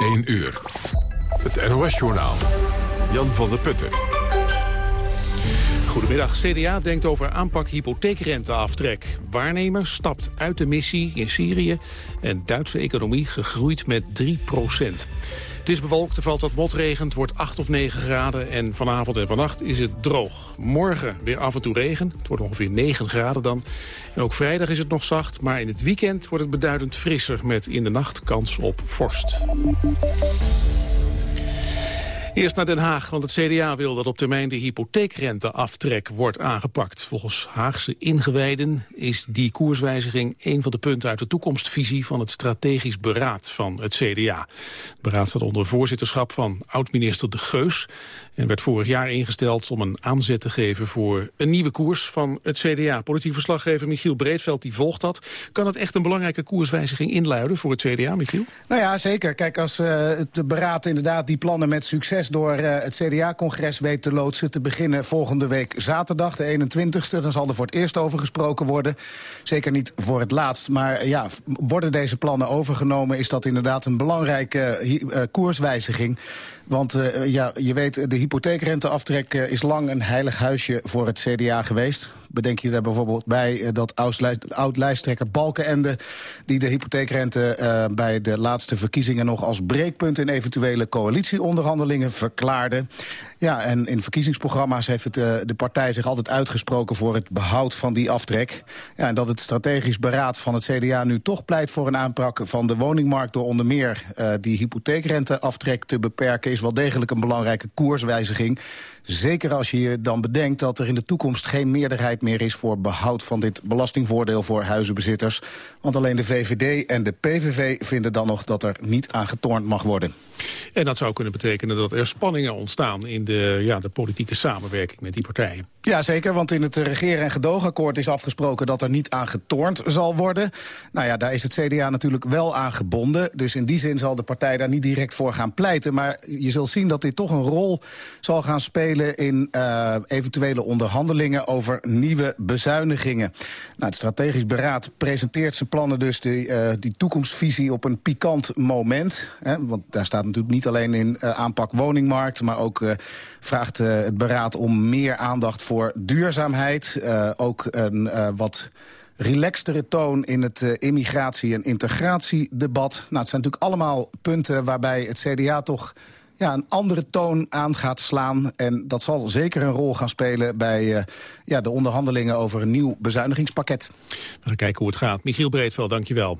1 uur. Het NOS-journaal. Jan van der Putten. Goedemiddag. CDA denkt over aanpak hypotheekrenteaftrek. Waarnemer stapt uit de missie in Syrië... en Duitse economie gegroeid met 3 procent. Het is bewolkt, er valt wat motregen, het wordt 8 of 9 graden... en vanavond en vannacht is het droog. Morgen weer af en toe regen, het wordt ongeveer 9 graden dan. En ook vrijdag is het nog zacht, maar in het weekend wordt het beduidend frisser... met in de nacht kans op vorst. Eerst naar Den Haag, want het CDA wil dat op termijn de hypotheekrenteaftrek wordt aangepakt. Volgens Haagse ingewijden is die koerswijziging een van de punten uit de toekomstvisie van het strategisch beraad van het CDA. Het beraad staat onder voorzitterschap van oud-minister De Geus en werd vorig jaar ingesteld om een aanzet te geven voor een nieuwe koers van het CDA. Politiek verslaggever Michiel Breedveld die volgt dat. Kan het echt een belangrijke koerswijziging inluiden voor het CDA, Michiel? Nou ja, zeker. Kijk, als uh, het beraad inderdaad die plannen met succes door uh, het CDA-congres weet te loodsen... te beginnen volgende week zaterdag, de 21ste. Dan zal er voor het eerst over gesproken worden. Zeker niet voor het laatst. Maar ja, worden deze plannen overgenomen... is dat inderdaad een belangrijke koerswijziging. Want uh, ja, je weet, de hypotheekrenteaftrek uh, is lang een heilig huisje voor het CDA geweest. Bedenk je daar bijvoorbeeld bij uh, dat oud-lijsttrekker Balkenende... die de hypotheekrente uh, bij de laatste verkiezingen nog als breekpunt... in eventuele coalitieonderhandelingen verklaarde. Ja, en in verkiezingsprogramma's heeft het, uh, de partij zich altijd uitgesproken... voor het behoud van die aftrek. Ja, en dat het strategisch beraad van het CDA nu toch pleit voor een aanpak van de woningmarkt... door onder meer uh, die hypotheekrenteaftrek te beperken... is wel degelijk een belangrijke koerswijziging. Zeker als je je dan bedenkt dat er in de toekomst geen meerderheid meer is... voor behoud van dit belastingvoordeel voor huizenbezitters. Want alleen de VVD en de PVV vinden dan nog dat er niet aan getornd mag worden. En dat zou kunnen betekenen dat er spanningen ontstaan... in de, ja, de politieke samenwerking met die partijen. Ja, zeker, want in het regeren- en gedoogakkoord is afgesproken... dat er niet aan getornd zal worden. Nou ja, daar is het CDA natuurlijk wel aan gebonden. Dus in die zin zal de partij daar niet direct voor gaan pleiten. Maar je zult zien dat dit toch een rol zal gaan spelen... in uh, eventuele onderhandelingen over nieuwe bezuinigingen. Nou, het strategisch beraad presenteert zijn plannen dus... Die, uh, die toekomstvisie op een pikant moment. Hè, want daar staat natuurlijk niet alleen in uh, aanpak woningmarkt... maar ook vraagt het beraad om meer aandacht voor duurzaamheid. Ook een wat relaxtere toon in het immigratie- en integratiedebat. Nou, het zijn natuurlijk allemaal punten waarbij het CDA toch ja, een andere toon aan gaat slaan. En dat zal zeker een rol gaan spelen bij uh, ja, de onderhandelingen over een nieuw bezuinigingspakket. We gaan kijken hoe het gaat. Michiel Breedveld, dankjewel.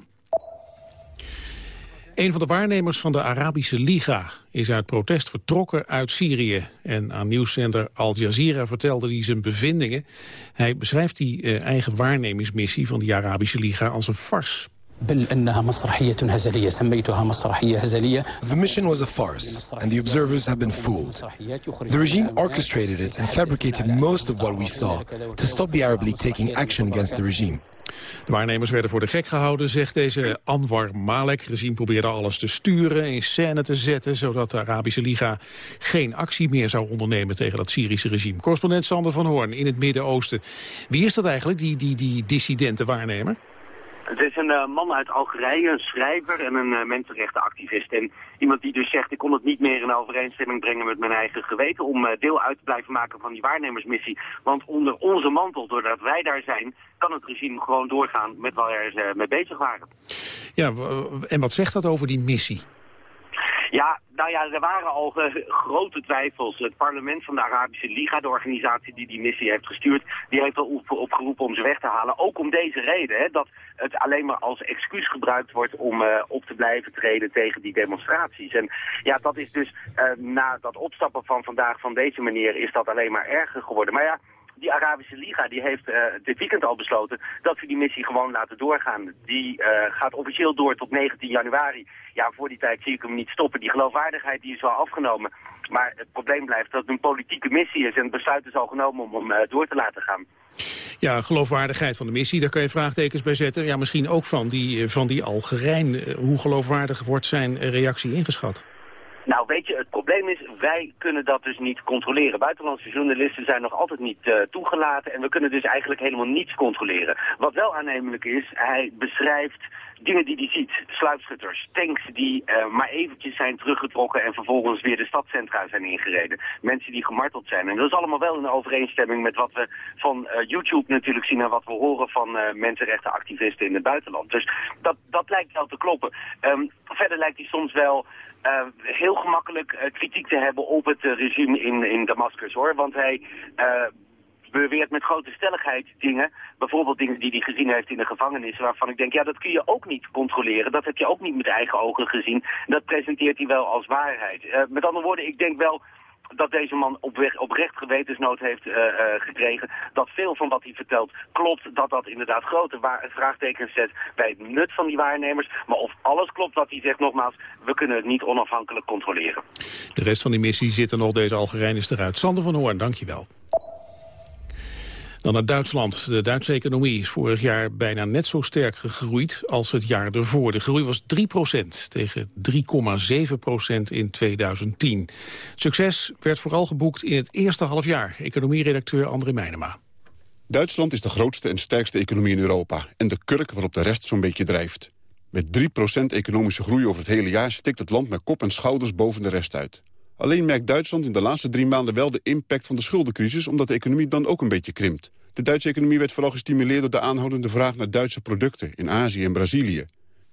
Een van de waarnemers van de Arabische Liga is uit protest vertrokken uit Syrië. En aan nieuwszender Al Jazeera vertelde hij zijn bevindingen. Hij beschrijft die uh, eigen waarnemingsmissie van de Arabische Liga als een farce. بل انها مسرحيه هزليه سميتها مسرحيه هزليه The mission was a farce and the observers have been fooled. The regime orchestrated it and fabricated most of what we saw to stop the Arab League taking action against the regime. De waarnemers werden voor de gek gehouden, zegt deze Anwar Malek. Het regime probeerde alles te sturen, in scène te zetten... zodat de Arabische Liga geen actie meer zou ondernemen tegen dat Syrische regime. Correspondent Sander van Hoorn in het Midden-Oosten. Wie is dat eigenlijk, die, die, die dissidente waarnemer? Het is een uh, man uit Algerije, een schrijver en een uh, mensenrechtenactivist. En iemand die dus zegt, ik kon het niet meer in overeenstemming brengen met mijn eigen geweten... om uh, deel uit te blijven maken van die waarnemersmissie. Want onder onze mantel, doordat wij daar zijn, kan het regime gewoon doorgaan met waar ze mee bezig waren. Ja, en wat zegt dat over die missie? Ja, nou ja, er waren al uh, grote twijfels. Het parlement van de Arabische Liga, de organisatie die die missie heeft gestuurd, die heeft al op, opgeroepen om ze weg te halen. Ook om deze reden, hè, dat het alleen maar als excuus gebruikt wordt om uh, op te blijven treden tegen die demonstraties. En ja, dat is dus uh, na dat opstappen van vandaag van deze manier is dat alleen maar erger geworden. Maar ja, die Arabische Liga die heeft uh, dit weekend al besloten dat we die missie gewoon laten doorgaan. Die uh, gaat officieel door tot 19 januari. Ja, voor die tijd zie ik hem niet stoppen. Die geloofwaardigheid die is wel afgenomen. Maar het probleem blijft dat het een politieke missie is en het besluit is al genomen om hem uh, door te laten gaan. Ja, geloofwaardigheid van de missie, daar kan je vraagtekens bij zetten. Ja, misschien ook van die, van die Algerijn. Hoe geloofwaardig wordt zijn reactie ingeschat? Nou, weet je, het probleem is, wij kunnen dat dus niet controleren. Buitenlandse journalisten zijn nog altijd niet uh, toegelaten en we kunnen dus eigenlijk helemaal niets controleren. Wat wel aannemelijk is, hij beschrijft dingen die hij ziet. Sluipschutters, tanks die uh, maar eventjes zijn teruggetrokken en vervolgens weer de stadcentra zijn ingereden. Mensen die gemarteld zijn. En dat is allemaal wel in overeenstemming met wat we van uh, YouTube natuurlijk zien en wat we horen van uh, mensenrechtenactivisten in het buitenland. Dus dat, dat lijkt wel te kloppen. Um, verder lijkt hij soms wel uh, heel gemakkelijk uh, kritiek te hebben op het uh, regime in, in Damascus, hoor. Want hij beweert met grote stelligheid dingen, bijvoorbeeld dingen die hij gezien heeft in de gevangenis, waarvan ik denk, ja, dat kun je ook niet controleren. Dat heb je ook niet met eigen ogen gezien. Dat presenteert hij wel als waarheid. met andere woorden, ik denk wel dat deze man op oprecht gewetensnood heeft uh, uh, gekregen. Dat veel van wat hij vertelt klopt. Dat dat inderdaad grote vraagtekens zet bij het nut van die waarnemers. Maar of alles klopt wat hij zegt, nogmaals, we kunnen het niet onafhankelijk controleren. De rest van die missie zit er nog. Deze Algerijn is eruit. Sander van Hoorn, dankjewel. Dan naar Duitsland. De Duitse economie is vorig jaar bijna net zo sterk gegroeid als het jaar ervoor. De groei was 3% tegen 3,7% in 2010. Succes werd vooral geboekt in het eerste halfjaar. Economieredacteur André Meijnema. Duitsland is de grootste en sterkste economie in Europa... en de kurk waarop de rest zo'n beetje drijft. Met 3% economische groei over het hele jaar... stikt het land met kop en schouders boven de rest uit. Alleen merkt Duitsland in de laatste drie maanden wel de impact van de schuldencrisis... omdat de economie dan ook een beetje krimpt. De Duitse economie werd vooral gestimuleerd door de aanhoudende vraag naar Duitse producten in Azië en Brazilië.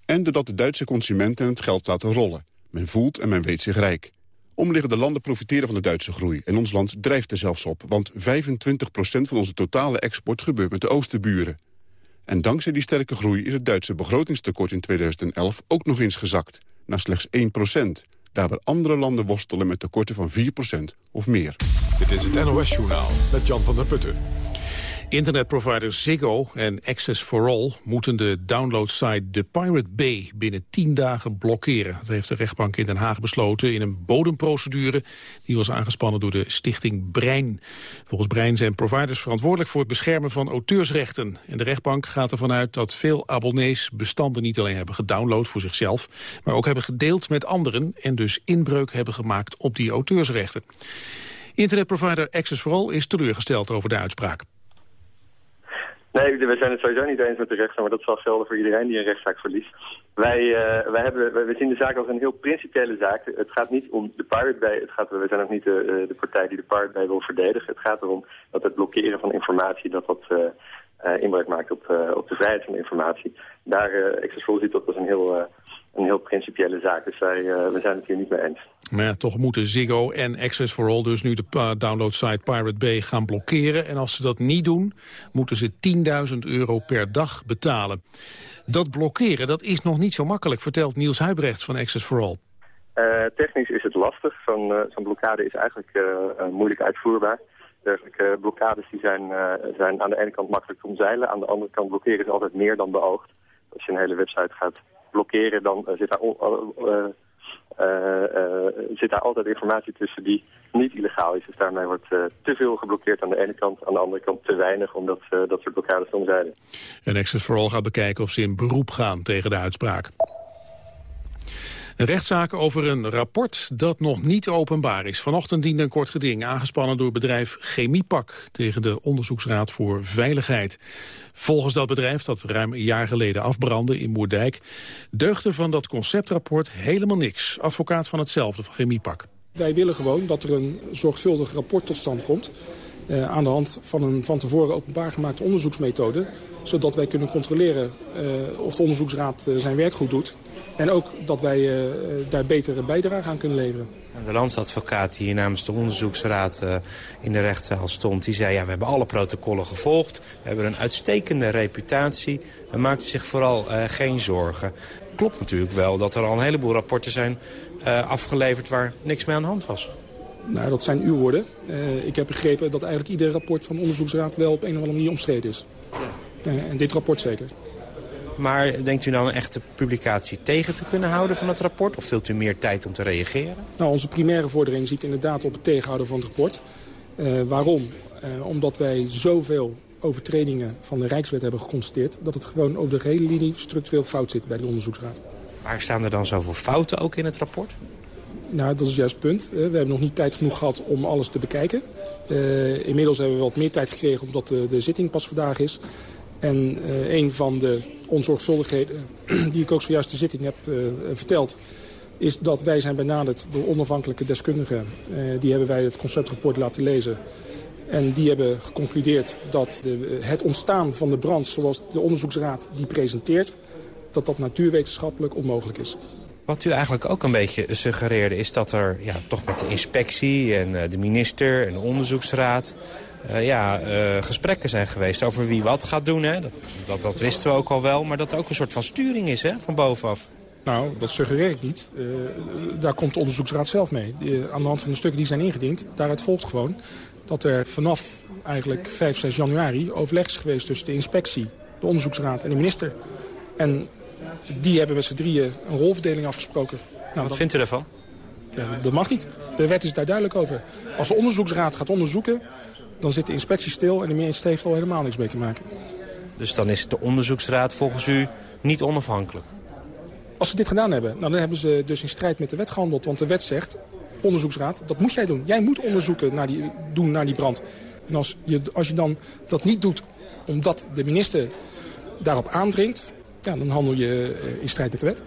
En doordat de Duitse consumenten het geld laten rollen. Men voelt en men weet zich rijk. Omliggende landen profiteren van de Duitse groei. En ons land drijft er zelfs op, want 25% van onze totale export gebeurt met de oosterburen. En dankzij die sterke groei is het Duitse begrotingstekort in 2011 ook nog eens gezakt, naar slechts 1 daar waar andere landen worstelen met tekorten van 4% of meer. Dit is het NOS Journaal met Jan van der Putten. Internetprovider Ziggo en Access for All moeten de downloadsite The Pirate Bay binnen 10 dagen blokkeren. Dat heeft de rechtbank in Den Haag besloten in een bodemprocedure die was aangespannen door de stichting Brein. Volgens Brein zijn providers verantwoordelijk voor het beschermen van auteursrechten. En de rechtbank gaat ervan uit dat veel abonnees bestanden niet alleen hebben gedownload voor zichzelf, maar ook hebben gedeeld met anderen en dus inbreuk hebben gemaakt op die auteursrechten. Internetprovider Access for All is teleurgesteld over de uitspraak. Nee, we zijn het sowieso niet eens met de rechtszaak, maar dat zal gelden voor iedereen die een rechtszaak verliest. Wij, uh, wij, hebben, wij, zien de zaak als een heel principiële zaak. Het gaat niet om de Pirate Bay. Het gaat, we zijn ook niet de, eh, de partij die de Pirate Bay wil verdedigen. Het gaat erom dat het blokkeren van informatie, dat dat uh, uh, inbreuk maakt op, op de vrijheid van informatie. Daar, uh, Access ziet dat als een heel een heel principiële zaak. Dus wij, uh, we zijn het hier niet mee eens. Maar ja, toch moeten Ziggo en Access for All dus nu de uh, downloadsite Pirate Bay gaan blokkeren. En als ze dat niet doen, moeten ze 10.000 euro per dag betalen. Dat blokkeren, dat is nog niet zo makkelijk, vertelt Niels Huibrechts van Access for All. Uh, technisch is het lastig. Zo'n zo blokkade is eigenlijk moeilijk uitvoerbaar. Dergelijke blokkades die zijn, zijn aan de ene kant makkelijk te omzeilen. Aan de andere kant blokkeren is altijd meer dan beoogd. Als je een hele website gaat blokkeren, dan uh, zit, daar uh, zit daar altijd informatie tussen die niet illegaal is. Dus daarmee wordt te veel geblokkeerd aan de ene kant, aan de andere kant te weinig, omdat dat soort blokkades omzeilen. En Access for All gaat bekijken of ze in beroep gaan tegen de uitspraak. Een rechtszaak over een rapport dat nog niet openbaar is. Vanochtend diende een kort geding, aangespannen door bedrijf Chemiepak... tegen de Onderzoeksraad voor Veiligheid. Volgens dat bedrijf, dat ruim een jaar geleden afbrandde in Moerdijk... deugde van dat conceptrapport helemaal niks. Advocaat van hetzelfde, van Chemiepak. Wij willen gewoon dat er een zorgvuldig rapport tot stand komt... Uh, aan de hand van een van tevoren openbaar gemaakte onderzoeksmethode... zodat wij kunnen controleren uh, of de onderzoeksraad uh, zijn werk goed doet... En ook dat wij daar betere bijdrage aan kunnen leveren. De landsadvocaat die hier namens de onderzoeksraad in de rechtszaal stond... die zei, ja, we hebben alle protocollen gevolgd. We hebben een uitstekende reputatie. We maakten zich vooral geen zorgen. Klopt natuurlijk wel dat er al een heleboel rapporten zijn afgeleverd... waar niks mee aan de hand was. Nou, dat zijn uw woorden. ik heb begrepen dat eigenlijk ieder rapport van de onderzoeksraad... wel op een of andere manier omstreden is. Ja. en dit rapport zeker. Maar denkt u nou een echte publicatie tegen te kunnen houden van het rapport? Of wilt u meer tijd om te reageren? Nou, onze primaire vordering ziet inderdaad op het tegenhouden van het rapport. Uh, waarom? Uh, omdat wij zoveel overtredingen van de Rijkswet hebben geconstateerd... dat het gewoon over de hele linie structureel fout zit bij de onderzoeksraad. Waar staan er dan zoveel fouten ook in het rapport? Nou, dat is juist het punt. We hebben nog niet tijd genoeg gehad om alles te bekijken. Uh, inmiddels hebben we wat meer tijd gekregen omdat de, de zitting pas vandaag is. En een van de onzorgvuldigheden die ik ook zojuist de zitting heb verteld is dat wij zijn benaderd door onafhankelijke deskundigen. die hebben wij het conceptrapport laten lezen. En die hebben geconcludeerd dat de, het ontstaan van de brand... zoals de onderzoeksraad die presenteert... dat dat natuurwetenschappelijk onmogelijk is. Wat u eigenlijk ook een beetje suggereerde... is dat er ja, toch met de inspectie en eh, de minister en de onderzoeksraad... Uh, ja, uh, gesprekken zijn geweest over wie wat gaat doen. Hè? Dat, dat, dat, wisten we ook al wel. Maar dat er ook een soort van sturing is hè, van bovenaf. Nou, dat suggereer ik niet. Daar komt de onderzoeksraad zelf mee. aan de hand van de stukken die zijn ingediend. Daaruit volgt gewoon dat er vanaf eigenlijk 5, 6 januari overleg is geweest tussen de inspectie, de onderzoeksraad en de minister. En die hebben met z'n drieën een rolverdeling afgesproken. Nou, Wat vindt u daarvan? Ja, dat mag niet. De wet is daar duidelijk over. Als de onderzoeksraad gaat onderzoeken, dan zit de inspectie stil en de minister heeft al helemaal niks mee te maken. Dus dan is de onderzoeksraad volgens u niet onafhankelijk? Als ze dit gedaan hebben, nou, dan hebben ze dus in strijd met de wet gehandeld. Want de wet zegt, onderzoeksraad, dat moet jij doen. Jij moet onderzoeken naar die, doen naar die brand. En als je, als je dan dat niet doet omdat de minister daarop aandringt... Ja, dan handel je eh, in strijd met de wet.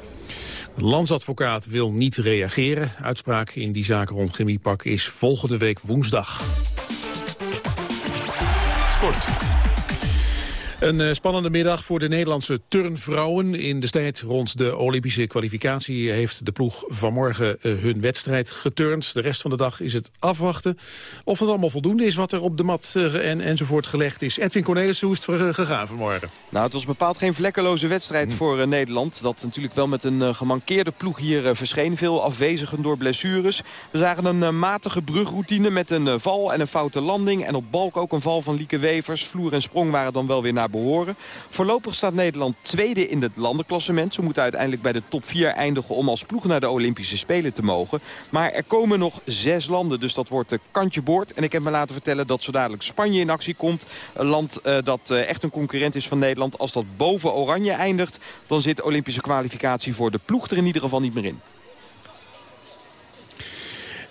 De landsadvocaat wil niet reageren. Uitspraak in die zaak rond chemiepak is volgende week woensdag. Sport. Een eh, spannende middag voor de Nederlandse turnvrouwen. In de strijd rond de Olympische kwalificatie heeft de ploeg vanmorgen uh, hun wedstrijd geturnd. De rest van de dag is het afwachten of het allemaal voldoende is wat er op de mat uh, en, enzovoort gelegd is. Edwin Cornelis, hoe is het gegaan vanmorgen? Nou, het was bepaald geen vlekkeloze wedstrijd hm. voor Nederland. Dat natuurlijk wel met een gemankeerde ploeg hier verscheen. Veel afwezigen door blessures. We zagen een matige brugroutine met een val en een foute landing. En op balk ook een val van Lieke Wevers. Vloer en sprong waren dan wel weer naar behoren. Voorlopig staat Nederland tweede in het landenklassement. Ze moeten uiteindelijk bij de top 4 eindigen om als ploeg naar de Olympische Spelen te mogen. Maar er komen nog zes landen, dus dat wordt kantje boord. En ik heb me laten vertellen dat zo dadelijk Spanje in actie komt. Een land uh, dat uh, echt een concurrent is van Nederland. Als dat boven Oranje eindigt, dan zit de Olympische kwalificatie voor de ploeg er in ieder geval niet meer in.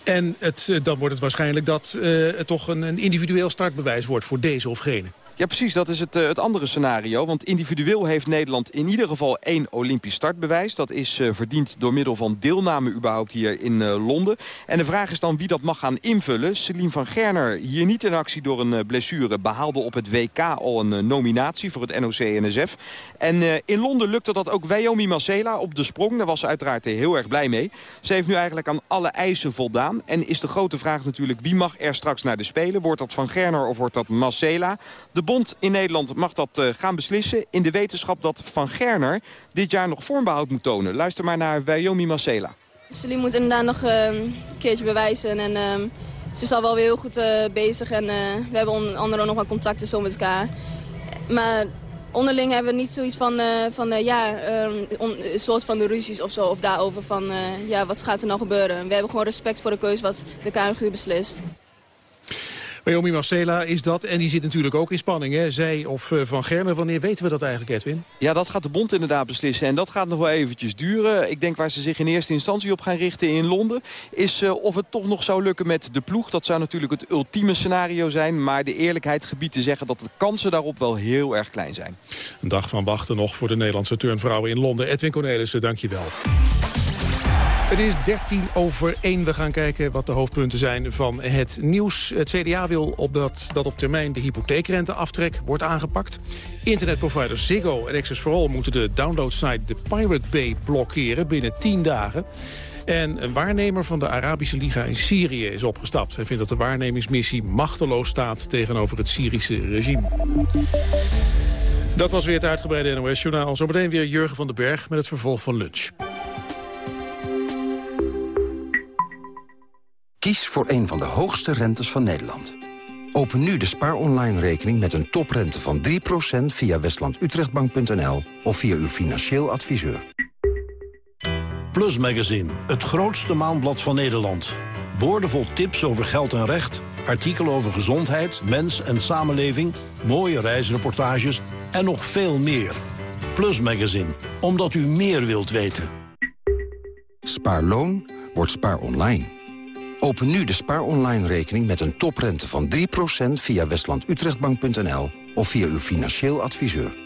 En het, uh, dan wordt het waarschijnlijk dat het toch een, een individueel startbewijs wordt voor deze of gene. Ja, precies. Dat is het, uh, het andere scenario. Want individueel heeft Nederland in ieder geval één Olympisch startbewijs. Dat is uh, verdiend door middel van deelname überhaupt hier in uh, Londen. En de vraag is dan wie dat mag gaan invullen. Celine van Gerner, hier niet in actie door een blessure... behaalde op het WK al een nominatie voor het NOC-NSF. En in Londen lukte dat ook Wyoming Marcela op de sprong. Daar was ze uiteraard heel erg blij mee. Ze heeft nu eigenlijk aan alle eisen voldaan. En is de grote vraag natuurlijk wie mag er straks naar de Spelen? Wordt dat van Gerner of wordt dat Marcela? De bond in Nederland mag dat uh, gaan beslissen... in de wetenschap dat Van Gerner dit jaar nog vormbehoud moet tonen. Luister maar naar Wyoming Marcela. Celine moet inderdaad nog uh, een keertje bewijzen. En, uh, ze is al wel weer heel goed bezig. En we hebben onder andere nog wel contacten zo met elkaar. Maar onderling hebben we niet zoiets van, van ja, een soort van de ruzies of zo. Of daarover van, ja, wat gaat er nou gebeuren. We hebben gewoon respect voor de keuze wat de KNGU beslist. Naomi Marcela is dat. En die zit natuurlijk ook in spanning. Hè? Zij of uh, Van Gerner. Wanneer weten we dat eigenlijk, Edwin? Ja, dat gaat de bond inderdaad beslissen. En dat gaat nog wel eventjes duren. Ik denk waar ze zich in eerste instantie op gaan richten in Londen... is uh, of het toch nog zou lukken met de ploeg. Dat zou natuurlijk het ultieme scenario zijn. Maar de eerlijkheid gebied te zeggen dat de kansen daarop wel heel erg klein zijn. Een dag van wachten nog voor de Nederlandse turnvrouwen in Londen. Edwin Cornelissen, dank je wel. Het is 13 over 1. We gaan kijken wat de hoofdpunten zijn van het nieuws. Het CDA wil op dat, op termijn de hypotheekrenteaftrek wordt aangepakt. Internetproviders Ziggo en Access for moeten de downloadsite de Pirate Bay blokkeren binnen 10 dagen. En een waarnemer van de Arabische Liga in Syrië is opgestapt. Hij vindt dat de waarnemingsmissie machteloos staat tegenover het Syrische regime. Dat was weer het uitgebreide NOS-journaal. Zometeen weer Jurgen van den Berg met het vervolg van lunch. Kies voor een van de hoogste rentes van Nederland. Open nu de Spaar Online rekening met een toprente van 3% via westlandutrechtbank.nl of via uw financieel adviseur. Plus Magazine, het grootste maandblad van Nederland. Boordevol tips over geld en recht, artikelen over gezondheid, mens en samenleving... mooie reisreportages en nog veel meer. Plus Magazine, omdat u meer wilt weten. Spaarloon wordt Spaar Online. Open nu de Spaar Online rekening met een toprente van 3% via westlandutrechtbank.nl of via uw financieel adviseur.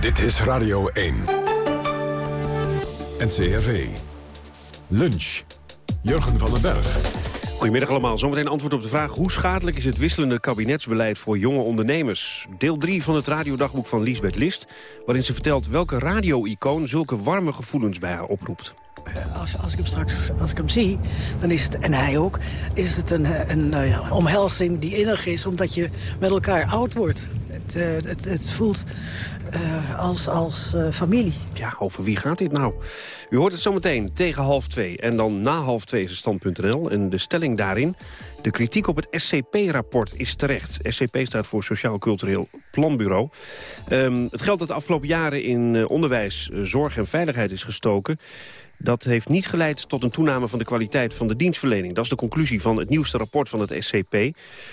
Dit is Radio 1. NCRV. Lunch. Jurgen van den Berg. Goedemiddag allemaal. Zometeen antwoord op de vraag... hoe schadelijk is het wisselende kabinetsbeleid voor jonge ondernemers? Deel 3 van het radiodagboek van Liesbeth List... waarin ze vertelt welke radio-icoon zulke warme gevoelens bij haar oproept. Als, als ik hem straks als ik hem zie, dan is het, en hij ook, is het een, een, een omhelzing die innig is... omdat je met elkaar oud wordt. Het, uh, het, het voelt uh, als, als uh, familie. Ja, over wie gaat dit nou? U hoort het zometeen tegen half twee. En dan na half twee is stand.nl. En de stelling daarin... De kritiek op het SCP-rapport is terecht. SCP staat voor Sociaal Cultureel Planbureau. Um, het geld dat de afgelopen jaren in onderwijs, zorg en veiligheid is gestoken... Dat heeft niet geleid tot een toename van de kwaliteit van de dienstverlening. Dat is de conclusie van het nieuwste rapport van het SCP.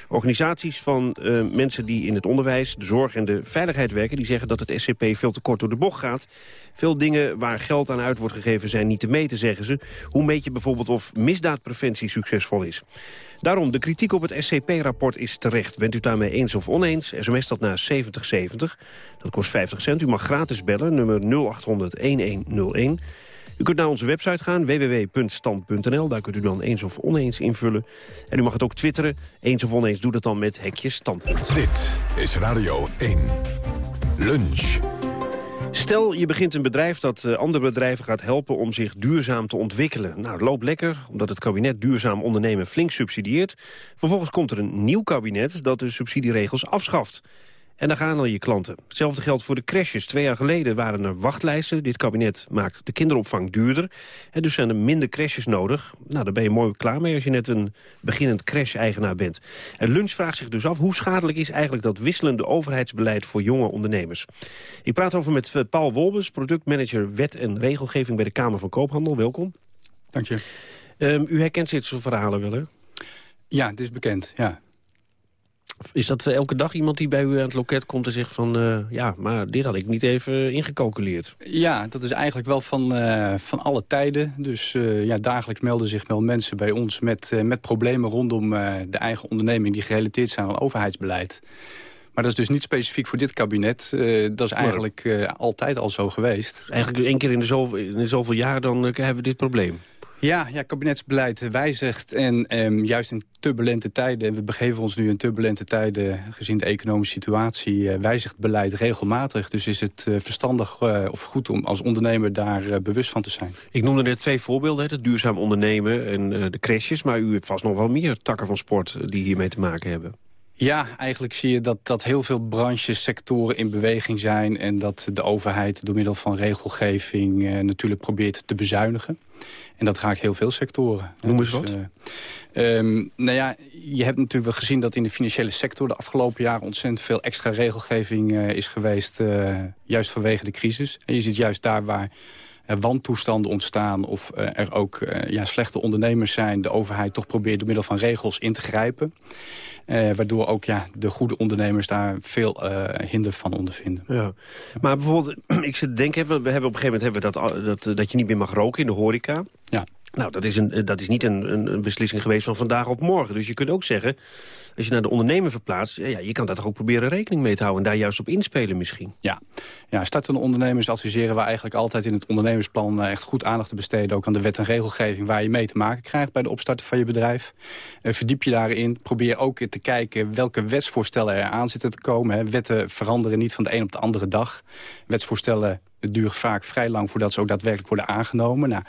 Organisaties van uh, mensen die in het onderwijs, de zorg en de veiligheid werken... die zeggen dat het SCP veel te kort door de bocht gaat. Veel dingen waar geld aan uit wordt gegeven zijn niet te meten, zeggen ze. Hoe meet je bijvoorbeeld of misdaadpreventie succesvol is? Daarom, de kritiek op het SCP-rapport is terecht. Bent u daarmee eens of oneens? SMS dat naar 7070. Dat kost 50 cent. U mag gratis bellen, nummer 0800-1101. U kunt naar onze website gaan, www.stand.nl. Daar kunt u dan eens of oneens invullen. En u mag het ook twitteren. Eens of oneens, doe dat dan met hekje standpunt. Dit is Radio 1. Lunch. Stel, je begint een bedrijf dat uh, andere bedrijven gaat helpen om zich duurzaam te ontwikkelen. Nou, het loopt lekker, omdat het kabinet duurzaam ondernemen flink subsidieert. Vervolgens komt er een nieuw kabinet dat de subsidieregels afschaft. En daar gaan al je klanten. Hetzelfde geldt voor de crashes. Twee jaar geleden waren er wachtlijsten. Dit kabinet maakt de kinderopvang duurder. En dus zijn er minder crashes nodig. Nou, daar ben je mooi klaar mee als je net een beginnend crash-eigenaar bent. En Lunch vraagt zich dus af, hoe schadelijk is eigenlijk dat wisselende overheidsbeleid voor jonge ondernemers? Ik praat over met eh, Paul Wolbers, productmanager wet en regelgeving bij de Kamer van Koophandel. Welkom. Dank je. Um, u herkent dit soort verhalen wel, hè? Ja, het is bekend, ja. Is dat eh, elke dag iemand die bij u aan het loket komt en zegt van... Uh, ja, maar dit had ik niet even ingecalculeerd? Ja, dat is eigenlijk wel van, uh, van alle tijden. Dus ja, dagelijks melden zich wel mensen bij ons met, met problemen rondom de eigen onderneming... die gerelateerd zijn aan overheidsbeleid. Maar dat is dus niet specifiek voor dit kabinet. dat is eigenlijk altijd al zo geweest. Eigenlijk één keer in de zoveel, in de zoveel jaar dan hebben we dit probleem. Ja, ja, kabinetsbeleid wijzigt en um, juist in turbulente tijden... en we begeven ons nu in turbulente tijden gezien de economische situatie... Uh, wijzigt beleid regelmatig. Dus is het uh, verstandig uh, of goed om als ondernemer daar bewust van te zijn. Ik noemde net twee voorbeelden, het duurzaam ondernemen en de crashes... maar u hebt vast nog wel meer takken van sport die hiermee te maken hebben. Ja, eigenlijk zie je dat, dat heel veel branches, sectoren in beweging zijn... en dat de overheid door middel van regelgeving eh, natuurlijk probeert te bezuinigen. En dat raakt heel veel sectoren. Noem eens dus, wat. Uh, um, nou ja, je hebt natuurlijk wel gezien dat in de financiële sector... de afgelopen jaren ontzettend veel extra regelgeving uh, is geweest... Uh, juist vanwege de crisis. En je ziet juist daar waar er wantoestanden ontstaan... of uh, er ook ja, slechte ondernemers zijn... de overheid toch probeert door middel van regels in te grijpen. Uh, waardoor ook ja, de goede ondernemers daar veel uh, hinder van ondervinden. Ja. Maar bijvoorbeeld, ik zit te denken, we hebben op een gegeven moment hebben we dat, dat, dat je niet meer mag roken in de horeca. Ja. Nou, dat is, een, dat is niet een, een beslissing geweest van vandaag op morgen. Dus je kunt ook zeggen, als je naar de ondernemer verplaatst... Ja, je kan daar toch ook proberen rekening mee te houden... en daar juist op inspelen misschien. Ja, ja startende ondernemers adviseren we eigenlijk altijd in het ondernemersplan... Eh, echt goed aandacht te besteden, ook aan de wet en regelgeving... waar je mee te maken krijgt bij de opstarten van je bedrijf. Uh, verdiep je daarin. Probeer ook te kijken welke wetsvoorstellen er aan zitten te komen. Wetten veranderen niet van de een op de andere dag. Wetsvoorstellen duren vaak vrij lang voordat ze ook daadwerkelijk worden aangenomen. Nou,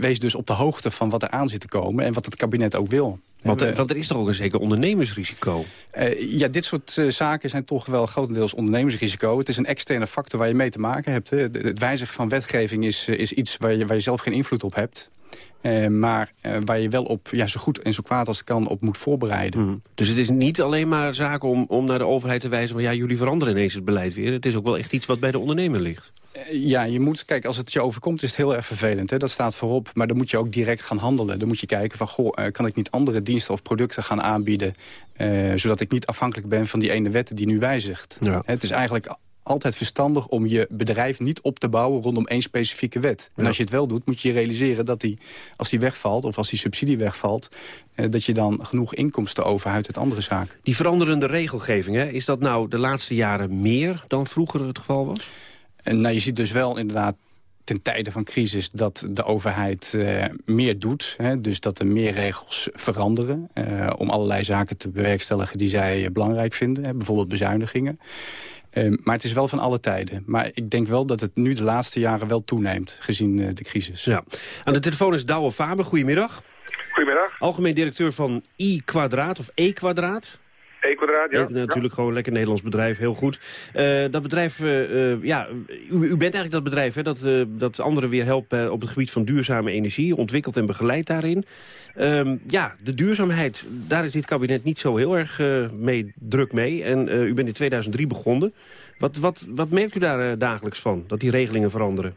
wees dus op de hoogte van wat er aan zit te komen en wat het kabinet ook wil. Want, we, want er is toch ook een zeker ondernemersrisico? Uh, ja, dit soort uh, zaken zijn toch wel grotendeels ondernemersrisico. Het is een externe factor waar je mee te maken hebt. Hè. Het wijzigen van wetgeving is, is iets waar je, waar je zelf geen invloed op hebt. Uh, maar uh, waar je wel op ja, zo goed en zo kwaad als het kan op moet voorbereiden. Mm. Dus het is niet alleen maar zaken om, om naar de overheid te wijzen... van ja, jullie veranderen ineens het beleid weer. Het is ook wel echt iets wat bij de ondernemer ligt. Uh, ja, je moet, kijk, als het je overkomt is het heel erg vervelend. Hè? Dat staat voorop. Maar dan moet je ook direct gaan handelen. Dan moet je kijken van, goh, kan ik niet andere diensten of producten gaan aanbieden... zodat ik niet afhankelijk ben van die ene wet die nu wijzigt. Ja. Het is eigenlijk altijd verstandig om je bedrijf niet op te bouwen rondom één specifieke wet. En als je het wel doet, moet je je realiseren dat die, als die wegvalt... of als die subsidie wegvalt, eh, dat je dan genoeg inkomsten overhoudt uit andere zaken. Die veranderende regelgeving, hè, is dat nou de laatste jaren meer dan vroeger het geval was? En nou, je ziet dus wel inderdaad ten tijde van crisis dat de overheid uh, meer doet. Hè, dus dat er meer regels veranderen uh, om allerlei zaken te bewerkstelligen die zij belangrijk vinden. Hè, bijvoorbeeld bezuinigingen. Uh, maar het is wel van alle tijden. Maar ik denk wel dat het nu de laatste jaren wel toeneemt, gezien de crisis. Ja. Aan de telefoon is Douwe Faber. Goedemiddag. Goedemiddag. Algemeen directeur van I-kwadraat of E-kwadraat. E-kwadraat, ja. natuurlijk gewoon een lekker Nederlands bedrijf, heel goed. Uh, dat bedrijf, uh, ja, u, u, bent eigenlijk dat bedrijf hè, dat, uh, dat anderen weer helpt op het gebied van duurzame energie. Ontwikkelt en begeleidt daarin. Um, ja, de duurzaamheid, daar is dit kabinet niet zo heel erg mee, druk mee. En u bent in 2003 begonnen. Wat, wat, wat merkt u daar dagelijks van, dat die regelingen veranderen?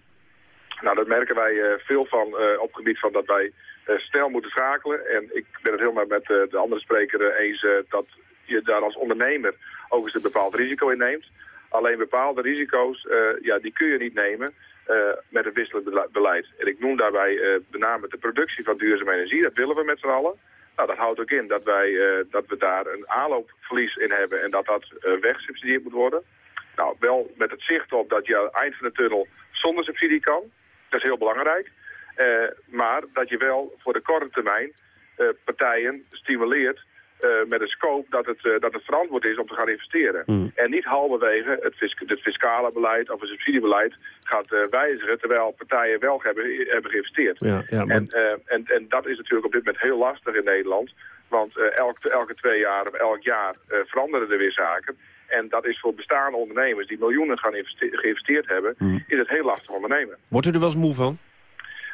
Nou, dat merken wij veel van op het gebied van dat wij snel moeten schakelen. En ik ben het helemaal met de andere spreker eens dat je daar als ondernemer ook eens een bepaald risico in neemt. Alleen bepaalde risico's, uh, ja, die kun je niet nemen uh, met een wisselend beleid. En ik noem daarbij uh, met name de productie van duurzame energie. Dat willen we met z'n allen. Nou, dat houdt ook in dat, wij, dat we daar een aanloopverlies in hebben en dat dat wegsubsidieerd moet worden. Nou, wel met het zicht op dat je aan het eind van de tunnel zonder subsidie kan. Dat is heel belangrijk. maar dat je wel voor de korte termijn partijen stimuleert met een scope dat het, uh, dat het verantwoord is om te gaan investeren. Mm. En niet halverwege het, fis het, fiscale beleid of het subsidiebeleid gaat uh, wijzigen... terwijl partijen wel hebben, hebben geïnvesteerd. Ja, ja, maar... en, en, en dat is natuurlijk op dit moment heel lastig in Nederland. Want elke, elke twee jaar of elk jaar veranderen er weer zaken. En dat is voor bestaande ondernemers die miljoenen gaan geïnvesteerd hebben... Mm. is het heel lastig ondernemen. Wordt u er wel eens moe van?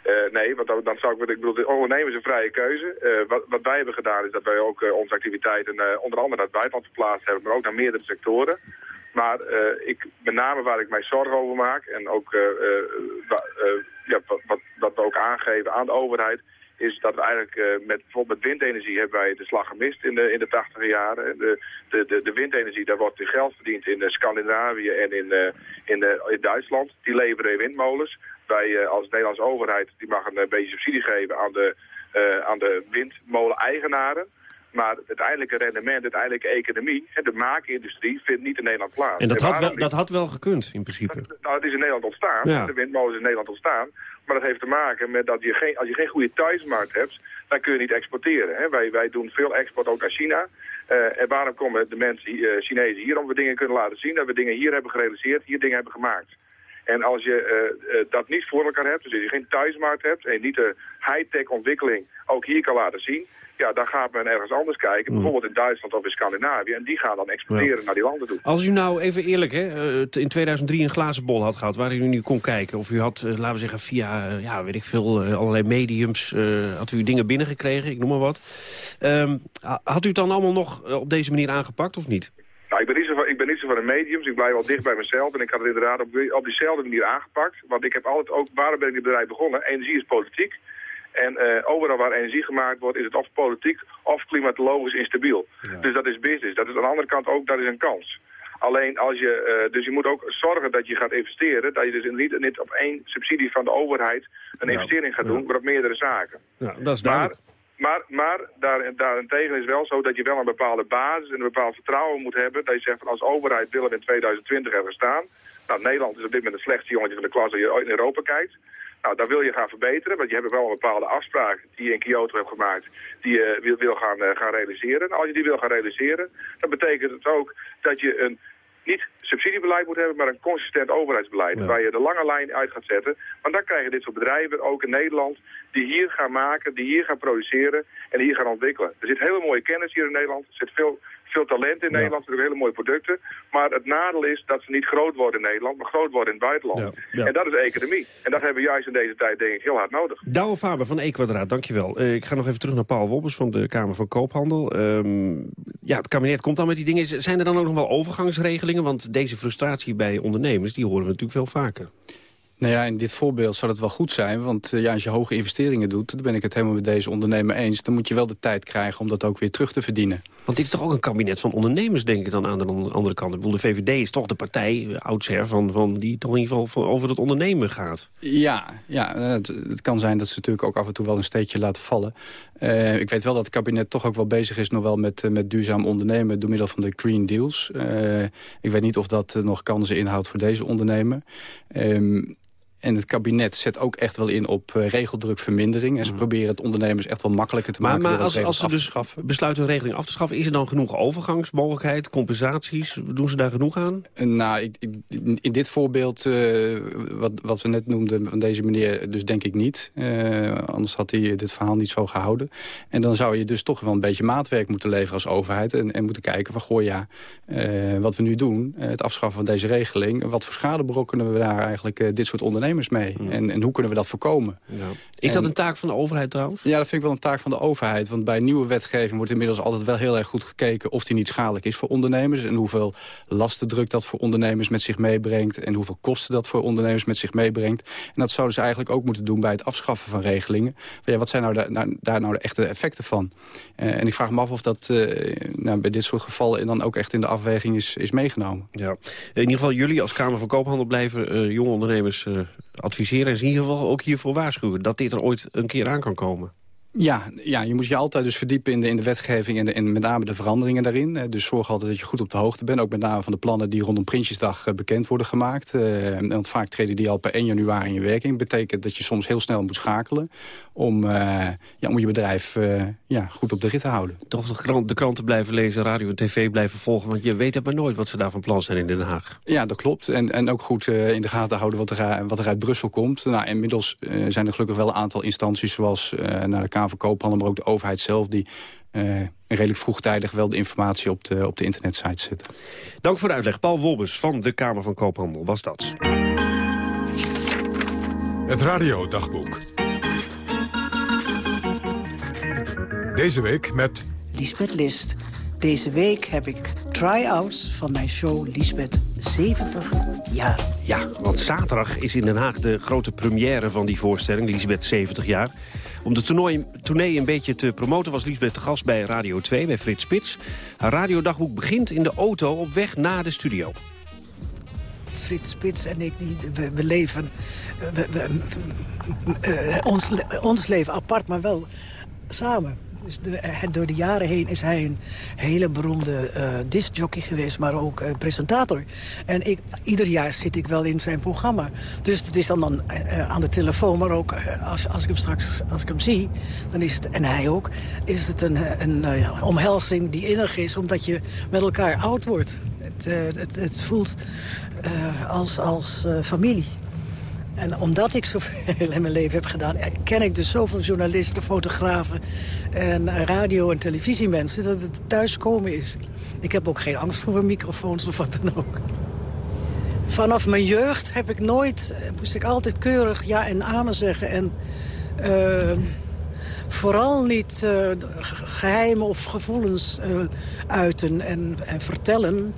Uh, nee, want dan, zou ik, ik bedoel, de ondernemer is een vrije keuze. Uh, wat, wat, wij hebben gedaan is dat wij ook uh, onze activiteiten onder andere naar het buitenland verplaatst hebben, maar ook naar meerdere sectoren. Maar ik, met name waar ik mij zorgen over maak en ook wat, we ook aangeven aan de overheid, is dat we eigenlijk met bijvoorbeeld windenergie hebben wij de slag gemist in de, in de tachtige jaren. De, de, de, de, windenergie, daar wordt geld verdiend in Scandinavië en in, in, in Duitsland. Die leveren windmolens wij als Nederlandse overheid die mag een beetje subsidie geven aan de, uh, aan de windmolen-eigenaren. Maar het uiteindelijke rendement, het uiteindelijke economie, de maakindustrie vindt niet in Nederland plaats. En dat, had, wel, dat had wel gekund in principe. Dat, nou, het is in Nederland ontstaan, ja. de windmolens is in Nederland ontstaan. Maar dat heeft te maken met dat je geen, als je geen goede thuismarkt hebt, dan kun je niet exporteren. Hè. Wij, wij doen veel export ook naar China. Uh, en waarom komen de mensen, uh, Chinezen hier om we dingen kunnen laten zien, dat we dingen hier hebben gerealiseerd, hier dingen hebben gemaakt. En als je uh, uh, dat niet voor elkaar hebt, dus als je geen thuismarkt hebt en niet de high-tech ontwikkeling ook hier kan laten zien, ja, dan gaat men ergens anders kijken, Mm. bijvoorbeeld in Duitsland of in Scandinavië, en die gaan dan exporteren Ja. naar die landen toe. Als u nou even eerlijk, hè, eh, in 2003 een glazen bol had gehad... waar u nu kon kijken, of u had, eh, laten we zeggen, via eh, ja, weet ik veel, eh, allerlei mediums... eh, had u dingen binnengekregen, ik noem maar wat. Ehm, ha- had u het dan allemaal nog eh, op deze manier aangepakt of niet? Ik ben, niet zo van, de mediums. Ik blijf wel dicht bij mezelf. En ik had het inderdaad op, die- op diezelfde manier aangepakt. Want ik heb altijd ook, waarom ben ik dit bedrijf begonnen? Energie is politiek. En eh, overal waar energie gemaakt wordt, is het of politiek of klimatologisch instabiel. Dus dat is business. Dat is aan de andere kant ook, dat is een kans. Alleen als je, eh, dus je moet ook zorgen dat je gaat investeren. Dat je dus niet, niet op één subsidie van de overheid een investering gaat ja. doen, maar op meerdere zaken. Ja, dat is duidelijk. maar, maar daar, daarentegen is wel zo dat je wel een bepaalde basis en een bepaald vertrouwen moet hebben. Dat je zegt van als overheid willen we in 2020 ergens staan. Nou, Nederland is op dit moment het slechtste jongetje van de klas als je in Europa kijkt. Nou, daar wil je gaan verbeteren, want je hebt wel een bepaalde afspraak die je in Kyoto hebt gemaakt, die je wil, gaan, eh, gaan realiseren. En als je die wil gaan realiseren, dan betekent het ook dat je een niet subsidiebeleid moet hebben, maar een consistent overheidsbeleid. Ja. Waar je de lange lijn uit gaat zetten. Want dan krijg je dit soort bedrijven, ook in Nederland, die hier gaan maken, die hier gaan produceren en hier gaan ontwikkelen. Er zit hele mooie kennis hier in Nederland. Er zit veel, veel talent in Nederland. Er zijn ook hele mooie producten. Maar het nadeel is dat ze niet groot worden in Nederland, maar groot worden in het buitenland. Ja. En dat is economie. En dat hebben we juist in deze tijd, denk ik, heel hard nodig. Douwe Faber van E-Kwadraat, dankjewel. Eh, ik ga nog even terug naar Paul Wobbers van de Kamer van Koophandel. Ehm, ja, het kabinet komt dan met die dingen. Zijn er dan ook nog wel overgangsregelingen? Want deze frustratie bij ondernemers, die horen we natuurlijk veel vaker. Nou ja, in dit voorbeeld zou dat wel goed zijn. Want ja, als je hoge investeringen doet, dan ben ik het helemaal met deze ondernemer eens. Dan moet je wel de tijd krijgen om dat ook weer terug te verdienen. Want dit is toch ook een kabinet van ondernemers, denk ik, dan aan de andere kant. Ik bedoel, de VVD is toch de partij, eh, oudsher, van, van, die toch in ieder geval over het ondernemen gaat. Ja, ja het, het, kan zijn dat ze natuurlijk ook af en toe wel een steekje laten vallen. Uh, ik weet wel dat het kabinet toch ook wel bezig is nog wel met, uh, met duurzaam ondernemen door middel van de Green Deals. Uh, ik weet niet of dat nog kansen inhoudt voor deze ondernemer. Um, en het kabinet zet ook echt wel in op uh, regeldrukvermindering. En ze mm. proberen het ondernemers echt wel makkelijker te maken. Maar, als, als ze dus besluiten een regeling af te schaffen... is er dan genoeg overgangsmogelijkheid, compensaties? Doen ze daar genoeg aan? Uh, nou, ik, ik, in dit voorbeeld, uh, wat, wat we net noemden van deze meneer... dus denk ik niet. anders had hij dit verhaal niet zo gehouden. En dan zou je dus toch wel een beetje maatwerk moeten leveren als overheid... en, en moeten kijken van, goh ja, wat we nu doen... het afschaffen van deze regeling... wat voor schade berokkenen we daar eigenlijk dit soort ondernemers mee? En, en hoe kunnen we dat voorkomen? Ja. Is dat een taak van de overheid trouwens? Ja, dat vind ik wel een taak van de overheid. Want bij nieuwe wetgeving wordt inmiddels altijd wel heel erg goed gekeken... of die niet schadelijk is voor ondernemers... en hoeveel lastendruk dat voor ondernemers met zich meebrengt... en hoeveel kosten dat voor ondernemers met zich meebrengt. En dat zouden ze eigenlijk ook moeten doen bij het afschaffen van regelingen. Ja, wat zijn nou, de, nou daar nou de echte effecten van? Uh, en ik vraag me af of dat uh, nou, bij dit soort gevallen... dan ook echt in de afweging is, is meegenomen. Ja. In ieder geval jullie als Kamer van Koophandel blijven uh, jonge ondernemers adviseren... en in ieder geval ook hiervoor waarschuwen... dat dit er ooit een keer aan kan komen. Ja, ja, je moet je altijd dus verdiepen in de, in de wetgeving en, de, en met name de veranderingen daarin. Dus zorg altijd dat je goed op de hoogte bent. Ook met name van de plannen die rondom Prinsjesdag eh, bekend worden gemaakt. Uh, want vaak treden die al per 1 januari in werking. betekent dat je soms heel snel moet schakelen om, uh, ja, om je bedrijf uh, ja, goed op de rit te houden. Toch de, krant, de kranten blijven lezen, radio en tv blijven volgen. Want je weet maar nooit wat ze daar van plan zijn in Den Haag. Ja, dat klopt. En, en ook goed in de gaten houden wat er, wat er uit Brussel komt. Nou, inmiddels zijn er gelukkig wel een aantal instanties zoals naar de Kamer van Koophandel... maar ook de overheid zelf die uh, redelijk vroegtijdig wel de informatie op de, op de internetsite zet. Dank voor de uitleg. Paul Wolbers van de Kamer van Koophandel was dat. Het radiodagboek. Deze week met... Lisbeth List. Deze week heb ik try-outs van mijn show Lisbeth 70 jaar. Ja, want zaterdag is in Den Haag de grote première van die voorstelling, Lisbeth 70 jaar. Om de toernooi, tournee een beetje te promoten was Liesbeth te gast bij Radio 2, bij Frits Spits. Haar radiodagboek begint in de auto op weg naar de studio. Frits Spits en ik, die, we, leven we, uh, ons, ons leven apart, maar wel samen. Dus eh, door de jaren heen is hij een hele beroemde uh, discjockey geweest, maar ook uh, presentator. En ik, ieder jaar zit ik wel in zijn programma. Dus het is dan, dan aan de telefoon, maar ook als, als ik hem straks als ik hem zie, dan is het, en hij ook, is het een, een omhelzing die innig is, omdat je met elkaar oud wordt. Het, het, het voelt als, als familie. En omdat ik zoveel in mijn leven heb gedaan... ken ik dus zoveel journalisten, fotografen... en radio- en televisiemensen... dat het thuiskomen is. Ik heb ook geen angst voor microfoons of wat dan ook. Vanaf mijn jeugd heb ik nooit... Eh, moest ik altijd keurig ja en amen zeggen. En uh, vooral niet uh, geheimen of gevoelens uiten en, en vertellen...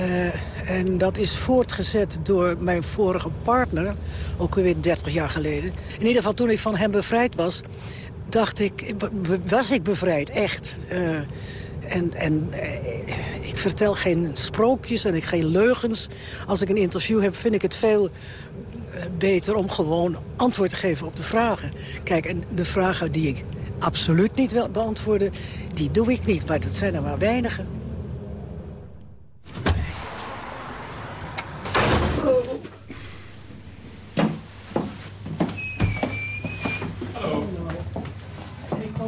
Uh, en dat is voortgezet door mijn vorige partner, ook alweer 30 jaar geleden. In ieder geval toen ik van hem bevrijd was, dacht ik, was ik bevrijd, echt. Uh, en en uh, ik vertel geen sprookjes en ik geen leugens. Als ik een interview heb, vind ik het veel beter om gewoon antwoord te geven op de vragen. Kijk, en de vragen die ik absoluut niet wil beantwoorden, die doe ik niet. Maar dat zijn er maar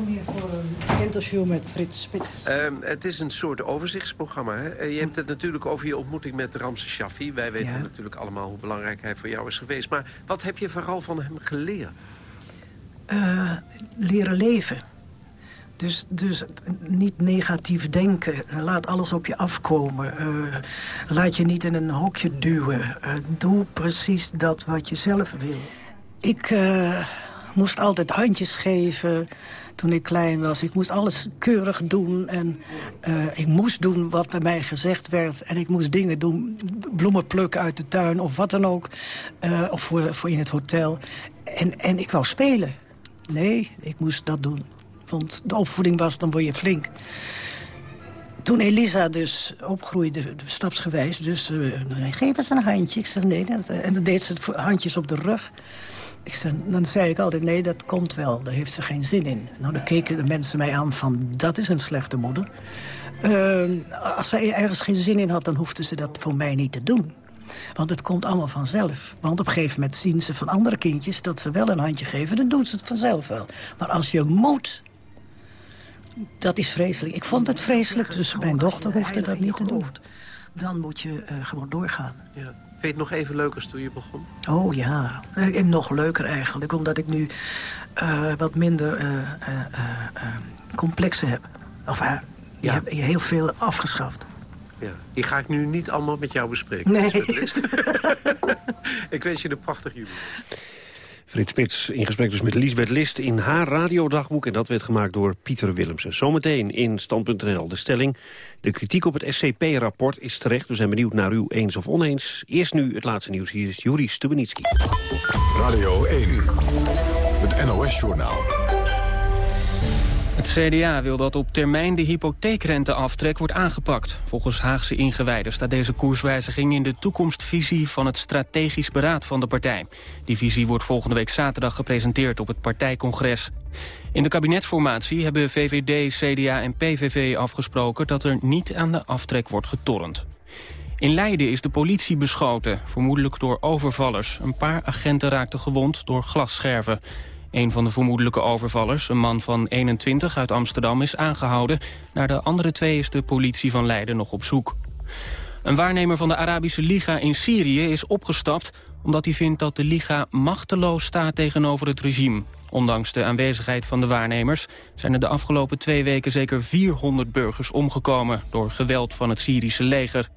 weinige. interview met Frits Spits. Uh, het is een soort overzichtsprogramma. Hè? Eh, je hebt het natuurlijk over je ontmoeting met Ramses Shaffi. Wij weten natuurlijk allemaal hoe belangrijk hij voor jou is geweest. Maar wat heb je vooral van hem geleerd? Uh, leren leven. Dus, dus niet negatief denken. Laat alles op je afkomen. Uh, laat je niet in een hokje duwen. doe precies dat wat je zelf wil. Ik moest altijd handjes geven toen ik klein was. Ik moest alles keurig doen en uh, ik moest doen wat bij mij gezegd werd. En ik moest dingen doen, bloemen plukken uit de tuin of wat dan ook. Uh, of voor, voor in het hotel. En, en ik wou spelen. Nee, ik moest dat doen. Want de opvoeding was, dan word je flink. Toen Elisa dus opgroeide, stapsgewijs, dus uh, geef eens een handje. Ik zei nee, dat, en dan deed ze handjes op de rug. Ik zei, dan zei ik altijd, nee, dat komt wel. Daar heeft ze geen zin in. Nou, dan keken de mensen mij aan van, dat is een slechte moeder. Uh, als zij ergens geen zin in had, dan hoefde ze dat voor mij niet te doen. Want het komt allemaal vanzelf. Want op een gegeven moment zien ze van andere kindjes... dat ze wel een handje geven, dan doen ze het vanzelf wel. Maar als je moet, dat is vreselijk. Ik vond het vreselijk, dus mijn dochter hoefde dat niet te doen. Dan moet je uh, gewoon doorgaan. Ja. Vind je het nog even leuk als toen je begon? Oh ja, en nog leuker eigenlijk. Omdat ik nu uh, wat minder uh, complexen heb. Of ja. je hebt heel veel afgeschaft. Ja. Die ga ik nu niet allemaal met jou bespreken. Nee. ik wens je een prachtig jubileum. Frits Spits in gesprek dus met Lisbeth List in haar radiodagboek. En dat werd gemaakt door Pieter Willemsen. Zometeen in Stand.nl de stelling. De kritiek op het SCP-rapport is terecht. We zijn benieuwd naar u eens of oneens. Eerst nu het laatste nieuws. Hier is Juri Stubenitski. Radio 1, het NOS-journaal. Het CDA wil dat op termijn de hypotheekrenteaftrek wordt aangepakt. Volgens Haagse ingewijden staat deze koerswijziging in de toekomstvisie van het strategisch beraad van de partij. Die visie wordt volgende week zaterdag gepresenteerd op het partijcongres. In de kabinetsformatie hebben VVD, CDA en PVV afgesproken dat er niet aan de aftrek wordt getorrend. In Leiden is de politie beschoten, vermoedelijk door overvallers. Een paar agenten raakten gewond door glasscherven. Een van de vermoedelijke overvallers, een man van 21 uit Amsterdam, is aangehouden. Naar de andere twee is de politie van Leiden nog op zoek. Een waarnemer van de Arabische Liga in Syrië is opgestapt... omdat hij vindt dat de Liga machteloos staat tegenover het regime. Ondanks de aanwezigheid van de waarnemers... zijn er de afgelopen twee weken zeker 400 burgers omgekomen... door geweld van het Syrische leger.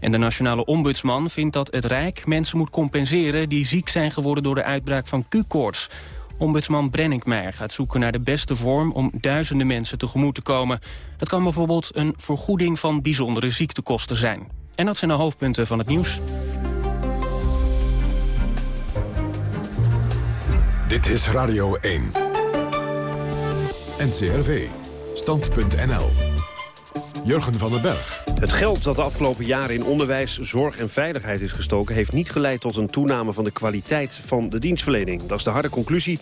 En de nationale ombudsman vindt dat het Rijk mensen moet compenseren... die ziek zijn geworden door de uitbraak van Q-koorts... Ombudsman Brenninkmeijer gaat zoeken naar de beste vorm om duizenden mensen tegemoet te komen. Dat kan bijvoorbeeld een vergoeding van bijzondere ziektekosten zijn. En dat zijn de hoofdpunten van het nieuws. Dit is Radio 1. NCRV. Stand.nl. Jurgen van den Berg. Het geld dat de afgelopen jaren in onderwijs, zorg en veiligheid is gestoken... heeft niet geleid tot een toename van de kwaliteit van de dienstverlening. Dat is de harde conclusie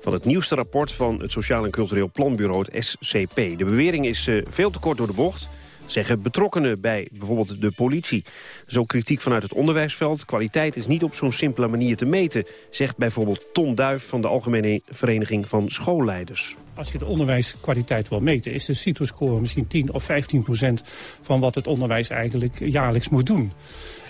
van het nieuwste rapport... van het Sociaal en Cultureel Planbureau, het SCP. De bewering is uh, veel te kort door de bocht zeggen betrokkenen bij bijvoorbeeld de politie. Zo kritiek vanuit het onderwijsveld. Kwaliteit is niet op zo'n simpele manier te meten... zegt bijvoorbeeld Ton Duif van de Algemene Vereniging van Schoolleiders. Als je de onderwijskwaliteit wil meten... is de CITO-score misschien 10 of 15 procent... van wat het onderwijs eigenlijk jaarlijks moet doen.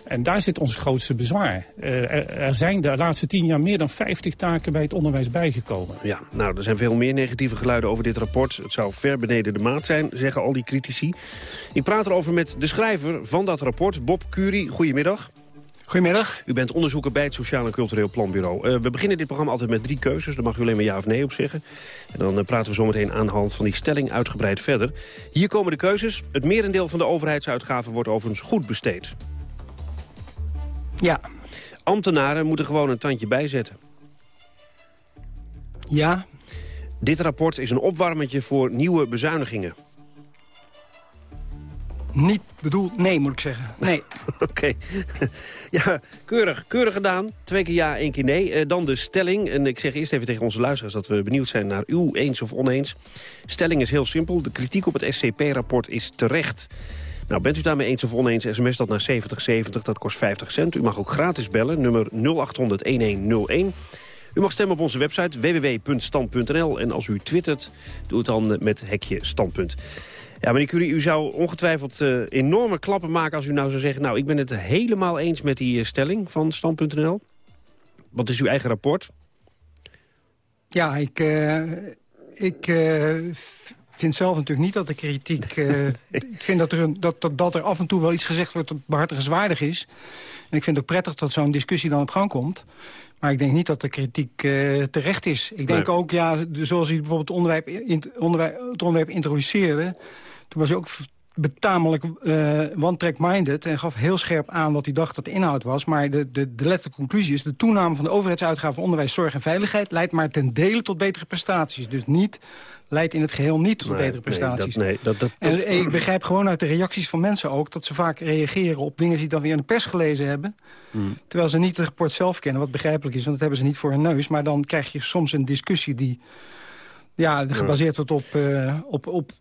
En daar zit ons grootste bezwaar. Uh, er, zijn de laatste tien jaar meer dan 50 taken bij het onderwijs bijgekomen. Ja, nou, er zijn veel meer negatieve geluiden over dit rapport. Het zou ver beneden de maat zijn, zeggen al die critici. Ik praat erover met de schrijver van dat rapport, Bob Curie. Goedemiddag. Goedemiddag. U bent onderzoeker bij het Sociaal en Cultureel Planbureau. Uh, we beginnen dit programma altijd met drie keuzes. Daar mag u alleen maar ja of nee op zeggen. En dan uh, praten we zometeen aan de hand van die stelling uitgebreid verder. Hier komen de keuzes. Het merendeel van de overheidsuitgaven wordt overigens goed besteed. Ja. Ambtenaren moeten gewoon een tandje bijzetten. Ja. Dit rapport is een opwarmetje voor nieuwe bezuinigingen. Niet bedoeld, nee moet ik zeggen. Nee. Oké. ja, keurig. Keurig gedaan. Twee keer ja, één keer nee. Uh, dan de stelling. En ik zeg eerst even tegen onze luisteraars dat we benieuwd zijn naar uw eens of oneens. Stelling is heel simpel. De kritiek op het SCP-rapport is terecht. Nou, bent u daarmee eens of oneens, sms dat naar 7070, dat kost 50 cent. U mag ook gratis bellen, nummer 0800-1101. U mag stemmen op onze website www.stand.nl. En als u twittert, doe het dan met hekje standpunt. Ja, meneer Curie, u zou ongetwijfeld uh, enorme klappen maken als u nou zou zeggen... nou, ik ben het helemaal eens met die uh, stelling van stand.nl. Wat is uw eigen rapport? Ja, ik, uh, ik vind zelf natuurlijk niet dat de kritiek... eh, ik vind dat er, een, dat, dat, dat er af en toe wel iets gezegd wordt dat behartigenswaardig is. En ik vind het ook prettig dat zo'n discussie dan op gang komt. Maar ik denk niet dat de kritiek eh, terecht is. Ik denk Nee. ook, ja, zoals u bijvoorbeeld het onderwerp, in, onderwerp, het onderwerp introduceerde... toen was hij ook betamelijk eh one-track-minded... en gaf heel scherp aan wat hij dacht dat de inhoud was. Maar de, de, de letterlijke conclusie is... de toename van de overheidsuitgaven voor onderwijs, zorg en veiligheid... leidt maar ten dele tot betere prestaties. Dus niet, leidt in het geheel niet tot Nee, betere nee, prestaties. dat- nee, dat- dat- en ik begrijp gewoon uit de reacties van mensen ook... dat ze vaak reageren op dingen die ze dan weer in de pers gelezen hebben... Hmm. terwijl ze niet het rapport zelf kennen, wat begrijpelijk is... want dat hebben ze niet voor hun neus. Maar dan krijg je soms een discussie die ja, gebaseerd wordt op, eh, op, op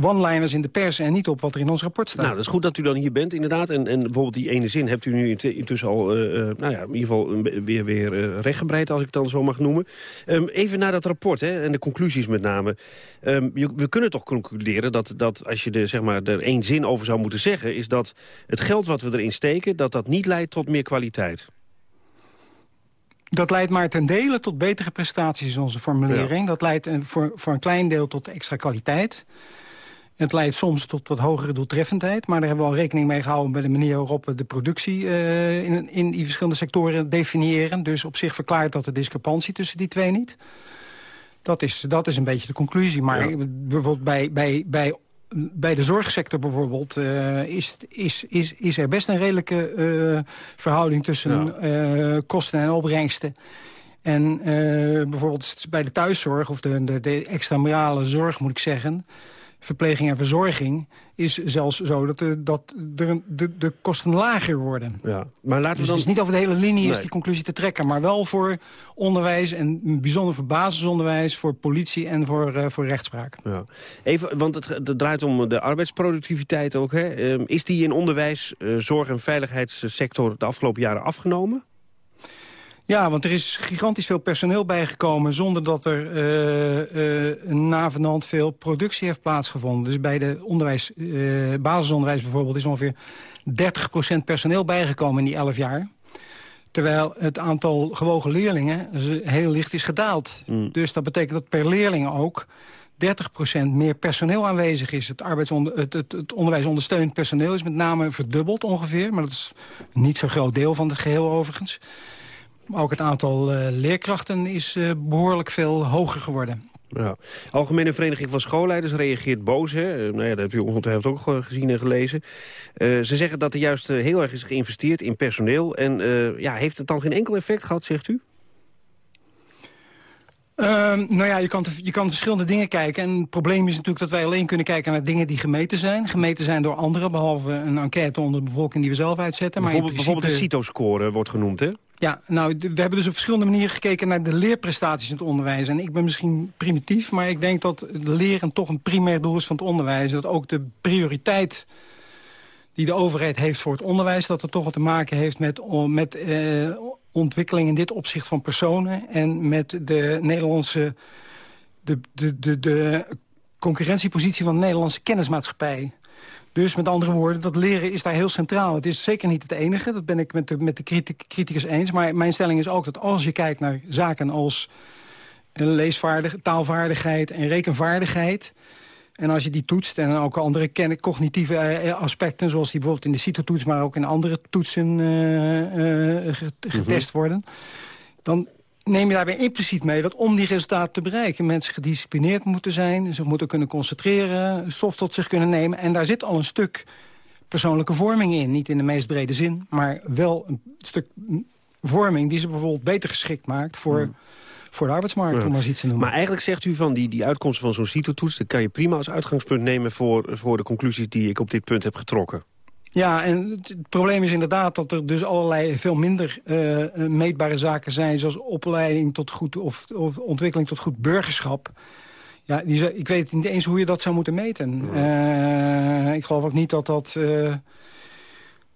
one-liners in de pers... en niet op wat er in ons rapport staat. Nou, dat is goed dat u dan hier bent, inderdaad. En, en bijvoorbeeld die ene zin hebt u nu int- intussen al, eh, eh, nou ja, in ieder geval weer, weer rechtgebreid, als ik het dan zo mag noemen. Ehm, even naar dat rapport hè, en de conclusies met name. Ehm, je- we kunnen toch concluderen dat, dat als je er, zeg maar, er één zin over zou moeten zeggen... is dat het geld wat we erin steken, dat dat niet leidt tot meer kwaliteit. Dat leidt maar ten dele tot betere prestaties onze formulering. Dat leidt eh, voor, voor een klein deel tot extra kwaliteit. Het leidt soms tot wat hogere doeltreffendheid. Maar daar hebben we al rekening mee gehouden... bij de manier waarop we de productie eh, in, in die verschillende sectoren definiëren. Dus op zich verklaart dat de discrepantie tussen die twee niet. Dat is, dat is een beetje de conclusie. Maar bijvoorbeeld bij, bij, bij, bij de zorgsector bijvoorbeeld... eh, is, is, is, is er best een redelijke eh, verhouding tussen eh, kosten en opbrengsten. En bijvoorbeeld bij de thuiszorg, of de, de, de extramurale zorg moet ik zeggen... verpleging en verzorging, is zelfs zo dat, de, dat een- de, de kosten lager worden. Ja. Maar laten Dus we dan... het is niet over de hele linie is die conclusie te trekken... maar wel voor onderwijs en bijzonder voor basisonderwijs... voor politie en voor, eh, voor rechtspraak. Ja. Even, want het, het draait om de arbeidsproductiviteit ook. Hè? Ehm, is die in onderwijs, eh, zorg- en veiligheidssector de afgelopen jaren afgenomen? Ja, want er is gigantisch veel personeel bijgekomen... zonder dat er eh, eh, navenant veel productie heeft plaatsgevonden. Dus bij de onderwijs, eh, basisonderwijs bijvoorbeeld... is ongeveer 30% personeel bijgekomen in die 11 jaar. Terwijl het aantal gewogen leerlingen heel licht is gedaald. Dus dat betekent dat per leerling ook 30% meer personeel aanwezig is. Het, het, het, het onderwijs ondersteund personeel is met name verdubbeld ongeveer. Maar dat is niet zo groot deel van het geheel overigens. Maar ook het aantal eh, leerkrachten is eh, behoorlijk veel hoger geworden. Ja. Algemene Vereniging van Schoolleiders reageert boos. Hè? Eh, Nou ja, dat hebt u ongetwijfeld ook gezien en gelezen. Ze zeggen dat er juist heel erg is geïnvesteerd in personeel. En ja, heeft het dan geen enkel effect gehad, zegt u? Ehm, nou ja, je kan, je kan verschillende dingen kijken. En het probleem is natuurlijk dat wij alleen kunnen kijken naar dingen die gemeten zijn. Gemeten zijn door anderen, behalve een enquête onder de bevolking die we zelf uitzetten. Maar in Bijvoorbeeld, bijvoorbeeld de CITO-score wordt genoemd, hè? Ja, nou, we hebben dus op verschillende manieren gekeken naar de leerprestaties in het onderwijs. En ik ben misschien primitief, maar ik denk dat leren toch een primair doel is van het onderwijs. Dat ook de prioriteit die de overheid heeft voor het onderwijs... dat het toch wat te maken heeft met, met eh, ontwikkeling in dit opzicht van personen... en met de Nederlandse... de, de, de, de concurrentiepositie van de Nederlandse kennismaatschappij. Dus met andere woorden, dat leren is daar heel centraal. Het is zeker niet het enige, dat ben ik met de, met de criti- criticus eens. Maar mijn stelling is ook dat als je kijkt naar zaken als eh, leesvaardig, taalvaardigheid en rekenvaardigheid... en als je die toetst en ook andere cognitieve eh, aspecten... zoals die bijvoorbeeld in de CITO-toets, maar ook in andere toetsen eh, eh, get- getest worden... dan neem je daarbij impliciet mee dat om die resultaten te bereiken... mensen gedisciplineerd moeten zijn, zich moeten kunnen concentreren... stof tot zich kunnen nemen. En daar zit al een stuk persoonlijke vorming in. Niet in de meest brede zin, maar wel een stuk vorming... die ze bijvoorbeeld beter geschikt maakt voor, voor de arbeidsmarkt, Ja. om maar eens iets te noemen. Maar eigenlijk zegt u van die, die uitkomsten van zo'n CITO-toets... dat kan je prima als uitgangspunt nemen voor, voor de conclusies die ik op dit punt heb getrokken. Ja, en het, het probleem is inderdaad dat er dus allerlei veel minder eh, eh, meetbare zaken zijn... zoals opleiding tot goed of, of ontwikkeling tot goed burgerschap. Ja, die, ik weet niet eens hoe je dat zou moeten meten. Eh, ik geloof ook niet dat dat...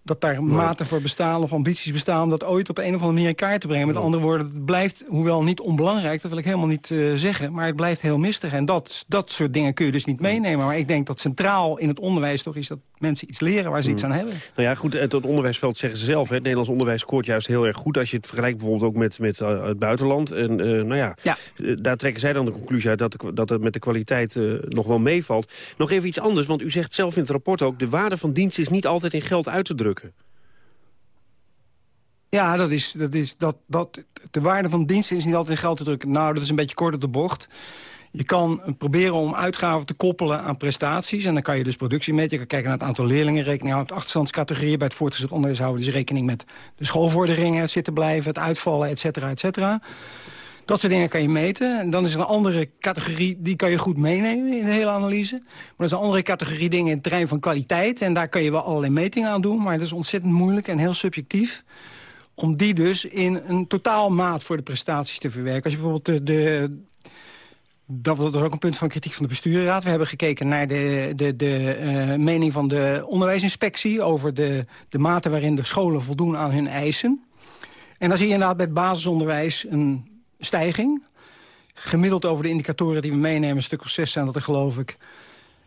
dat daar maten voor bestaan of ambities bestaan... om dat ooit op een of andere manier in kaart te brengen. Met andere woorden, het blijft, hoewel niet onbelangrijk... dat wil ik helemaal niet uh, zeggen, maar het blijft heel mistig. En dat, dat soort dingen kun je dus niet meenemen. Maar ik denk dat centraal in het onderwijs toch is... dat mensen iets leren waar ze iets aan hebben. Nou ja, goed, het onderwijsveld zeggen ze zelf. Hè, het Nederlands onderwijs scoort juist heel erg goed... als je het vergelijkt bijvoorbeeld ook met, met uh, het buitenland. En uh, nou ja, ja. daar trekken zij dan de conclusie uit... dat, de, dat het met de kwaliteit nog wel meevalt. Nog even iets anders, want u zegt zelf in het rapport ook... de waarde van dienst is niet altijd in geld uit te drukken. Ja, dat is, dat is, dat, dat, de waarde van diensten is niet altijd in geld te drukken. Nou, dat is een beetje kort op de bocht. Je kan proberen om uitgaven te koppelen aan prestaties. En dan kan je dus productie meten. Je kan kijken naar het aantal leerlingen, rekening houden met achterstandscategorieën. Bij het voortgezet onderwijs houden dus rekening met de schoolvorderingen, het zitten blijven, het uitvallen, et cetera, et cetera. Dat soort dingen kan je meten. En dan is er een andere categorie, die kan je goed meenemen in de hele analyse. Maar er is een andere categorie dingen in het terrein van kwaliteit. En daar kan je wel allerlei metingen aan doen. Maar dat is ontzettend moeilijk en heel subjectief om die dus in een totaalmaat voor de prestaties te verwerken. Als je bijvoorbeeld de, dat was ook een punt van kritiek van de bestuurraad. We hebben gekeken naar de, de, de uh, mening van de onderwijsinspectie... over de, de mate waarin de scholen voldoen aan hun eisen. En dan zie je inderdaad bij het basisonderwijs een stijging. Gemiddeld over de indicatoren die we meenemen, een stuk of zes zijn dat er geloof ik...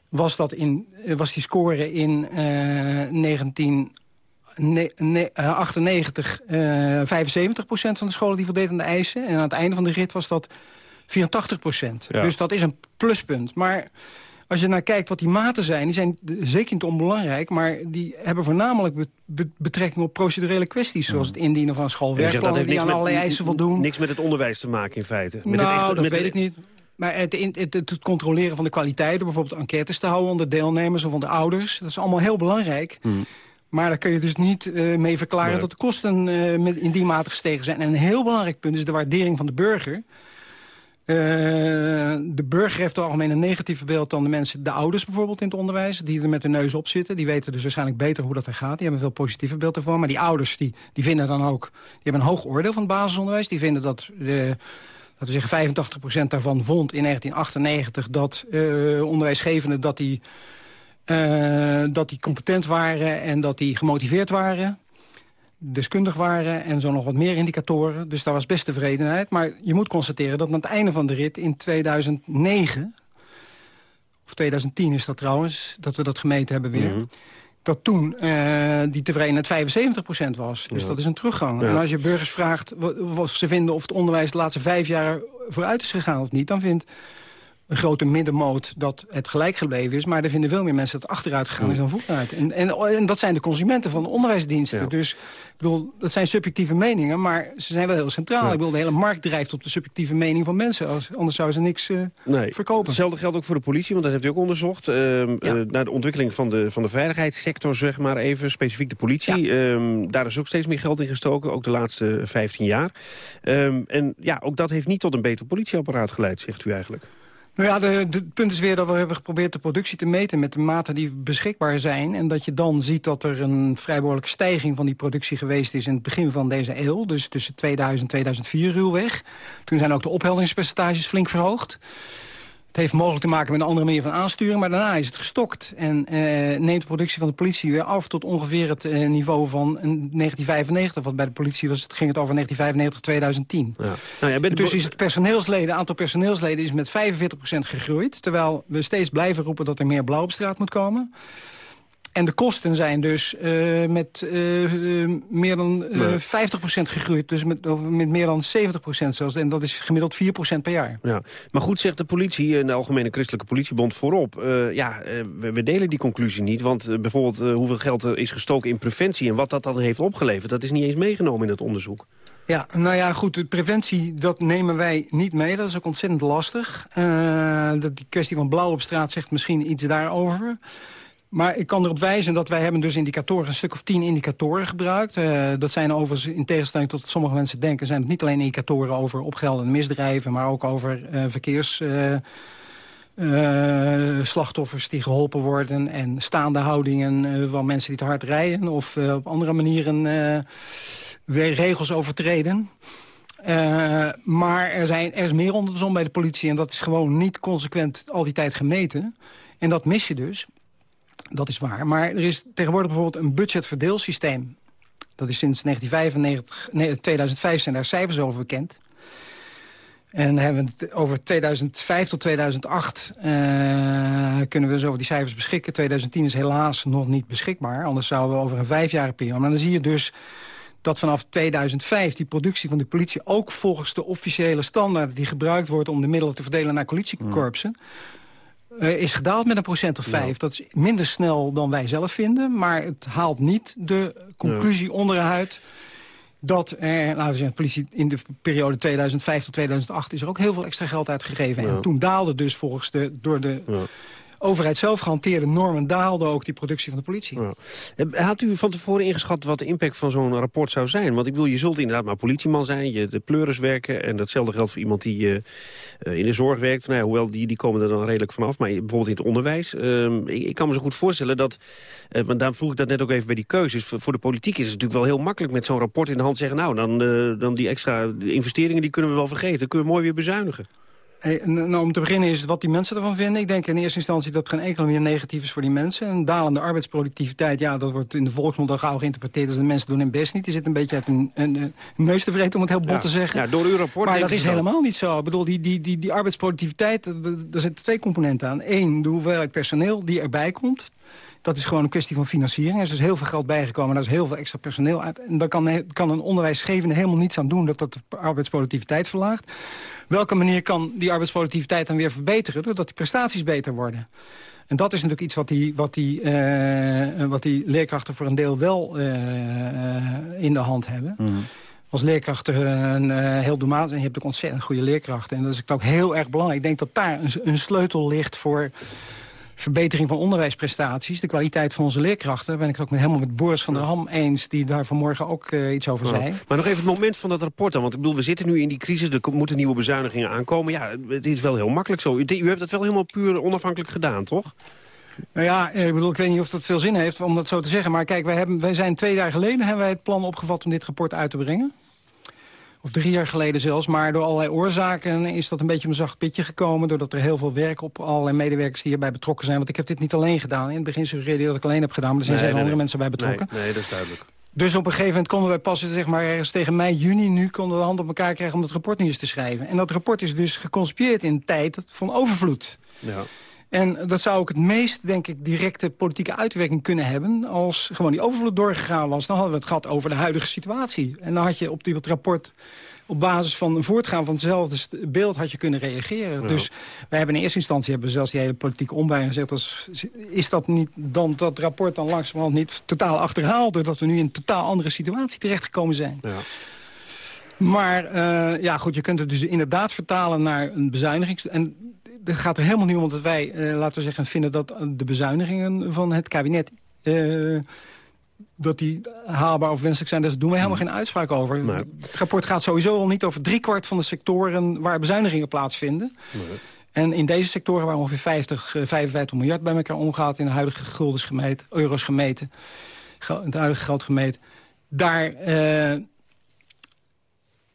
was, dat in, was die score in uh, 19 98, uh, 75 procent van de scholen die voldeden aan de eisen. En aan het einde van de rit was dat 84 procent. Dus dat is een pluspunt. Maar als je naar kijkt wat die maten zijn... die zijn zeker niet onbelangrijk... maar die hebben voornamelijk betrekking op procedurele kwesties... zoals het indienen van schoolwerkplannen... die aan allerlei eisen voldoen. Niks met het onderwijs te maken in feite. Met nou, dat weet ik niet. Maar het, het, het, controleren van de kwaliteiten... bijvoorbeeld enquêtes te houden onder deelnemers of onder ouders... dat is allemaal heel belangrijk... Hmm. Maar daar kun je dus niet uh, mee verklaren dat de kosten uh, in die mate gestegen zijn. En een heel belangrijk punt is de waardering van de burger. Uh, de burger heeft algemeen een negatief beeld dan de mensen, de ouders bijvoorbeeld in het onderwijs, die er met hun neus op zitten. Die weten dus waarschijnlijk beter hoe dat er gaat. Die hebben veel positiever beeld ervan. Maar die ouders die, die vinden dan ook, die hebben een hoog oordeel van het basisonderwijs. Die vinden dat de, laten we zeggen 85% daarvan vond in 1998 dat onderwijsgevenden dat die uh, dat die competent waren en dat die gemotiveerd waren. Deskundig waren en zo nog wat meer indicatoren. Dus daar was best tevredenheid. Maar je moet constateren dat aan het einde van de rit in 2009... of 2010 is dat trouwens, dat we dat gemeten hebben weer... Mhm. dat toen uh, die tevredenheid 75% was. Dus dat is een teruggang. En als je burgers vraagt wat ze vinden of het onderwijs de laatste vijf jaar vooruit is gegaan of niet... dan vindt een grote middenmoot dat het gelijk gebleven is. Maar er vinden veel meer mensen dat achteruit gegaan is dan vooruit. En, en, en dat zijn de consumenten van de onderwijsdiensten. Dus ik bedoel, dat zijn subjectieve meningen, maar ze zijn wel heel centraal. Ik bedoel, de hele markt drijft op de subjectieve mening van mensen. Anders zouden ze niks uh, nee. verkopen. Hetzelfde geldt ook voor de politie, want dat hebt u ook onderzocht. Uh, uh, naar de ontwikkeling van de, van de veiligheidssector, zeg maar even. Specifiek de politie. Ehm, daar is ook steeds meer geld in gestoken, ook de laatste 15 jaar. Ehm, en ja, ook dat heeft niet tot een beter politieapparaat geleid, zegt u eigenlijk. Nou ja, het punt is weer dat we hebben geprobeerd de productie te meten... met de maten die beschikbaar zijn. En dat je dan ziet dat er een vrij behoorlijke stijging van die productie geweest is... in het begin van deze eeuw, dus tussen 2000 en 2004 ruwweg. Toen zijn ook de opheldingspercentages flink verhoogd. Het heeft mogelijk te maken met een andere manier van aansturing... maar daarna is het gestokt en uh, neemt de productie van de politie weer af... tot ongeveer het uh, niveau van 1995. Want bij de politie was het, ging het over 1995, 2010. Ja. Nou, ja, dus is het personeelsleden, aantal personeelsleden is met 45% gegroeid... terwijl we steeds blijven roepen dat er meer blauw op straat moet komen... En de kosten zijn dus uh, met uh, meer dan uh, 50% gegroeid. Dus met, met meer dan 70% zelfs. En dat is gemiddeld 4% per jaar. Ja. Maar goed zegt de politie en de Algemene Christelijke Politiebond voorop. ja, we, we, delen die conclusie niet. Want bijvoorbeeld hoeveel geld er is gestoken in preventie... en wat dat dan heeft opgeleverd, dat is niet eens meegenomen in het onderzoek. Ja, nou ja, goed, preventie, dat nemen wij niet mee. Dat is ook ontzettend lastig. de kwestie van blauw op straat zegt misschien iets daarover... Maar ik kan erop wijzen dat wij hebben dus indicatoren, een stuk of tien indicatoren gebruikt. Uh, dat zijn overigens, in tegenstelling tot wat sommige mensen denken... zijn het niet alleen indicatoren over opgeldende misdrijven... maar ook over uh, verkeers... Uh, slachtoffers die geholpen worden en staande houdingen van mensen die te hard rijden... of op andere manieren weer regels overtreden. maar er, zijn, er is meer onder de zon bij de politie... en dat is gewoon niet consequent al die tijd gemeten. En dat mis je dus. Dat is waar. Maar er is tegenwoordig bijvoorbeeld een budgetverdeelsysteem. Dat is sinds 1995, nee, 2005 zijn daar cijfers over bekend. En hebben we het over 2005 tot 2008 uh, kunnen we dus over die cijfers beschikken. 2010 is helaas nog niet beschikbaar. Anders zouden we over een vijfjarige periode. Maar dan zie je dus dat vanaf 2005 die productie van de politie... ook volgens de officiële standaard die gebruikt wordt... om de middelen te verdelen naar coalitiekorpsen... Uh, is gedaald met een procent of vijf. Dat is minder snel dan wij zelf vinden. Maar het haalt niet de conclusie ja. onderuit dat er, laten we zeggen, politie in de periode 2005 tot 2008... is er ook heel veel extra geld uitgegeven. Ja. En toen daalde dus volgens de, door de. Overheid zelf gehanteerde normen... daalde ook die productie van de politie. Ja. Had u van tevoren ingeschat wat de impact van zo'n rapport zou zijn? Want ik bedoel, je zult inderdaad maar politieman zijn, je de pleuris werken... en datzelfde geldt voor iemand die uh, in de zorg werkt. Nou ja, hoewel, die, die komen er dan redelijk vanaf. Maar bijvoorbeeld in het onderwijs. Uh, ik, kan me zo goed voorstellen dat... Uh, want daar vroeg ik dat net ook even bij die keuzes. Voor, de politiek is het natuurlijk wel heel makkelijk met zo'n rapport in de hand zeggen... nou, dan, dan die extra investeringen die kunnen we wel vergeten. Dan kunnen we mooi weer bezuinigen. Hey, nou, om te beginnen is wat die mensen ervan vinden. Ik denk in eerste instantie dat het geen enkele meer negatief is voor die mensen. Een dalende arbeidsproductiviteit, ja, dat wordt in de volksmond al gauw geïnterpreteerd... als de mensen doen hun best niet. Die zitten een beetje uit een, een, een neus te vreten, om het heel bot ja. te zeggen. Ja, door uw rapport maar dat is helemaal niet zo. Ik bedoel, die, die, die, die arbeidsproductiviteit, daar zitten twee componenten aan. Eén, de hoeveelheid personeel die erbij komt. Dat is gewoon een kwestie van financiering. Er is dus heel veel geld bijgekomen, daar is heel veel extra personeel uit. En daar kan, kan een onderwijsgevende helemaal niets aan doen... dat dat de arbeidsproductiviteit verlaagt. Welke manier kan die arbeidsproductiviteit dan weer verbeteren? Doordat die prestaties beter worden. En dat is natuurlijk iets wat die, wat die, uh, wat die leerkrachten voor een deel wel uh, uh, in de hand hebben. Mm. Als leerkrachten een, heel doelmatig en je hebt ook ontzettend goede leerkrachten. En dat is ook heel erg belangrijk. Ik denk dat daar een, een sleutel ligt voor verbetering van onderwijsprestaties, de kwaliteit van onze leerkrachten. Daar ben ik het ook met, helemaal met Boris van der Ham eens, die daar vanmorgen ook uh, iets over zei. Maar nog even het moment van dat rapport dan. Want ik bedoel, we zitten nu in die crisis, er moeten nieuwe bezuinigingen aankomen. Ja, het is wel heel makkelijk zo. U, hebt dat wel helemaal puur onafhankelijk gedaan, toch? Nou ja, ik bedoel, ik weet niet of dat veel zin heeft om dat zo te zeggen. Maar kijk, wij, hebben, wij zijn twee jaar geleden hebben wij het plan opgevat om dit rapport uit te brengen. Of drie jaar geleden zelfs. Maar door allerlei oorzaken is dat een beetje een zacht pitje gekomen. Doordat er heel veel werk op allerlei medewerkers die hierbij betrokken zijn. Want ik heb dit niet alleen gedaan. In het begin suggereerde dat ik alleen heb gedaan. Maar er zijn nee, andere nee. mensen bij betrokken. Nee, dat is duidelijk. Dus op een gegeven moment konden wij pas zeg maar, ergens tegen mei, juni... nu konden we de hand op elkaar krijgen om dat rapport nu eens te schrijven. En dat rapport is dus geconcipieerd in een tijd van overvloed. Ja. En dat zou ook het meest, denk ik, directe politieke uitwerking kunnen hebben... als gewoon die overvloed doorgegaan was. Dan hadden we het gehad over de huidige situatie. En dan had je op dit rapport op basis van een voortgaan van hetzelfde beeld had je kunnen reageren. Ja. Dus wij hebben in eerste instantie hebben zelfs die hele politieke ombij gezegd... Als, is dat, niet, dan, dat rapport dan langzamerhand niet totaal achterhaald... doordat we nu in een totaal andere situatie terechtgekomen zijn. Ja. Maar uh, ja, goed, je kunt het dus inderdaad vertalen naar een bezuiniging. En het gaat er helemaal niet om dat wij, uh, laten we zeggen, vinden dat de bezuinigingen van het kabinet... Uh, dat die haalbaar of wenselijk zijn, daar doen we helemaal geen uitspraak over. Nee. Het rapport gaat sowieso al niet over driekwart van de sectoren waar bezuinigingen plaatsvinden. Nee. En in deze sectoren waar ongeveer 50, 55 miljard bij elkaar omgaat... in de huidige guldens gemeten, euro's gemeten, het huidige geld gemeten... daar, uh,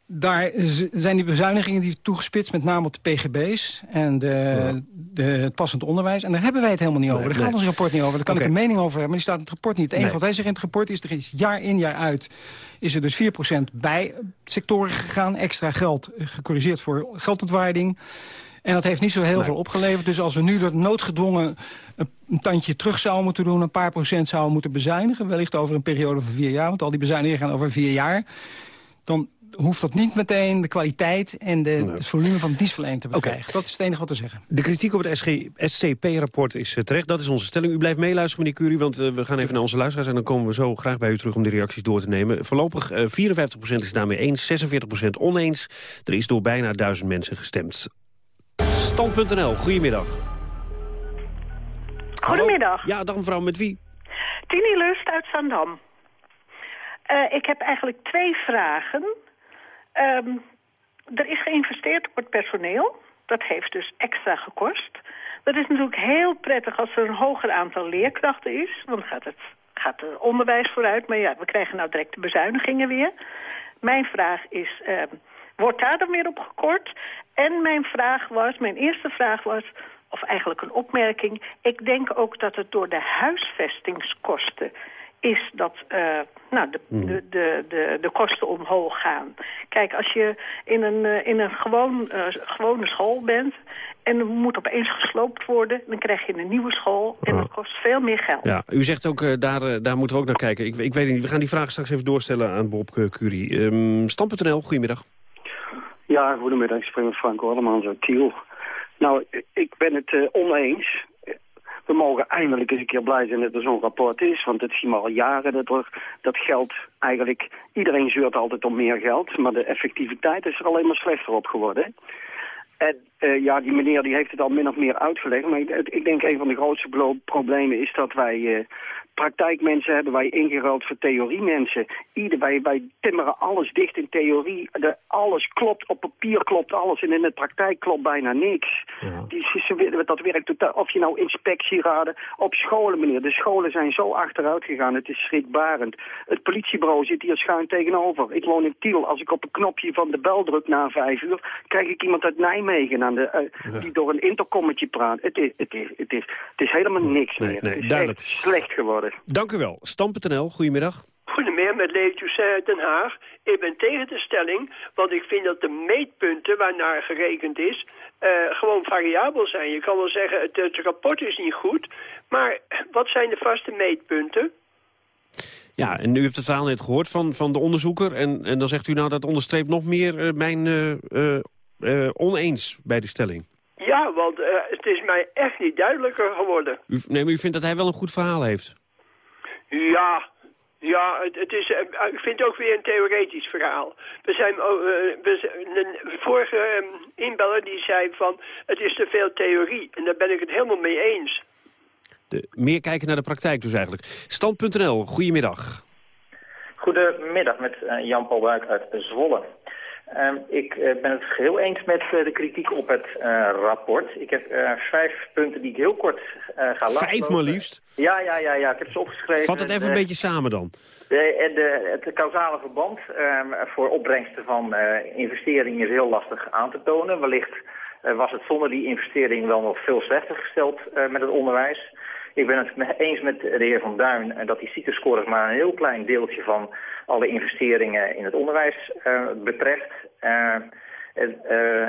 daar zijn die bezuinigingen die toegespitst... met name op de pgb's en de, ja. de, het passend onderwijs. En daar hebben wij het helemaal niet over. Nee, daar gaat nee. ons rapport niet over. Daar kan Okay. ik een mening over hebben, maar die staat in het rapport niet. Het enige Nee. wat wij zeggen in het rapport is... er is jaar in, jaar uit is er dus 4% bij sectoren gegaan. Extra geld eh, gecorrigeerd voor geldontwaarding. En dat heeft niet zo heel veel opgeleverd. Dus als we nu door noodgedwongen een, een tandje terug zouden moeten doen... een paar procent zouden moeten bezuinigen... wellicht over een periode van vier jaar... want al die bezuinigingen gaan over vier jaar... dan hoeft dat niet meteen de kwaliteit en de, Nee. het volume van dienstverlening te Oké. bekrijgen. Dat is het enige wat te zeggen. De kritiek op het SCP-rapport is eh, terecht. Dat is onze stelling. U blijft meeluisteren, meneer Curie, want eh, we gaan even naar onze luisteraars... en dan komen we zo graag bij u terug om de reacties door te nemen. Voorlopig eh 54% is daarmee eens, 46% oneens. Er is door bijna duizend mensen gestemd. Stand.nl, goedemiddag. Goedemiddag. Hallo? Ja, dag mevrouw, met wie? Tini Lust uit Zandam. Eh, ik heb eigenlijk twee vragen. Ehm, er is geïnvesteerd op het personeel. Dat heeft dus extra gekost. Dat is natuurlijk heel prettig als er een hoger aantal leerkrachten is. Want dan gaat het gaat het onderwijs vooruit. Maar ja, we krijgen nou direct de bezuinigingen weer. Mijn vraag is, ehm, wordt daar dan weer op gekort? En mijn vraag was, mijn eerste vraag was... of eigenlijk een opmerking. Ik denk ook dat het door de huisvestingskosten is dat uh, nou, de, de, de, de, de kosten omhoog gaan. Kijk, als je in een, uh, in een gewoon, uh, gewone school bent... en er moet opeens gesloopt worden... dan krijg je een nieuwe school en dat kost veel meer geld. Ja, u zegt ook, daar, daar moeten we ook naar kijken. Ik, ik weet niet, we gaan die vraag straks even doorstellen aan Bob Curie. Um, Stam.nl, goedemiddag. Ja, goedemiddag. Ik spreek met Frank Orlemans uit Tiel. Nou, ik ben het oneens we mogen eindelijk eens een keer blij zijn dat er zo'n rapport is. Want het zien we al jaren dat er dat geld eigenlijk... Iedereen zeurt altijd om meer geld, maar de effectiviteit is er alleen maar slechter op geworden. En uh, ja, die meneer die heeft het al min of meer uitgelegd. Maar ik, ik denk een van de grootste problemen is dat wij uh, praktijkmensen hebben wij ingeruild voor theoriemensen. Ieder, wij, wij timmeren alles dicht in theorie. De, alles klopt, op papier klopt alles en in de praktijk klopt bijna niks. Ja. Die, dat werkt totaal, of je nou inspectieraden op scholen, meneer. De scholen zijn zo achteruit gegaan, het is schrikbarend. Het politiebureau zit hier schuin tegenover. Ik woon in Tiel. Als ik op een knopje van de bel druk na vijf uur, krijg ik iemand uit Nijmegen aan de, uh, die door een intercommetje praat. Het is, het is, het is, het is helemaal niks meer. Nee, het is duidelijk. echt slecht geworden. Dank u wel. Stam.nl, goedemiddag. Goedemiddag, met Leo Toussaint uit Den Haag. Ik ben tegen de stelling, want ik vind dat de meetpunten waarnaar gerekend is... Uh, gewoon variabel zijn. Je kan wel zeggen, het, het rapport is niet goed, maar wat zijn de vaste meetpunten? Ja, en u hebt het verhaal net gehoord van, van de onderzoeker. En, en dan zegt u nou dat onderstreept nog meer uh, mijn uh, oneens bij de stelling. Ja, want het is mij echt niet duidelijker geworden. U, nee, maar u vindt dat hij wel een goed verhaal heeft? Ja, ja, het, het is, uh, ik vind het ook weer een theoretisch verhaal. We zijn, uh, we, de vorige um, inbeller die zei van, het is te veel theorie. En daar ben ik het helemaal mee eens. De, meer kijken naar de praktijk dus eigenlijk. Stand.nl, goedemiddag. Goedemiddag met uh, Jan-Paul Buik uit Zwolle. Uh, ik uh, ben het geheel eens met uh, de kritiek op het rapport. Ik heb vijf punten die ik heel kort ga laten. Vijf maar liefst? Ja, ja, ja, ja, ik heb ze opgeschreven. Vat het even een beetje samen dan. De, de, het causale verband ehm, voor opbrengsten van investeringen is heel lastig aan te tonen. Wellicht was het zonder die investering wel nog veel slechter gesteld met het onderwijs. Ik ben het eens met de heer Van Duin dat die CITES-scores maar een heel klein deeltje van alle investeringen in het onderwijs uh, betreft. Uh,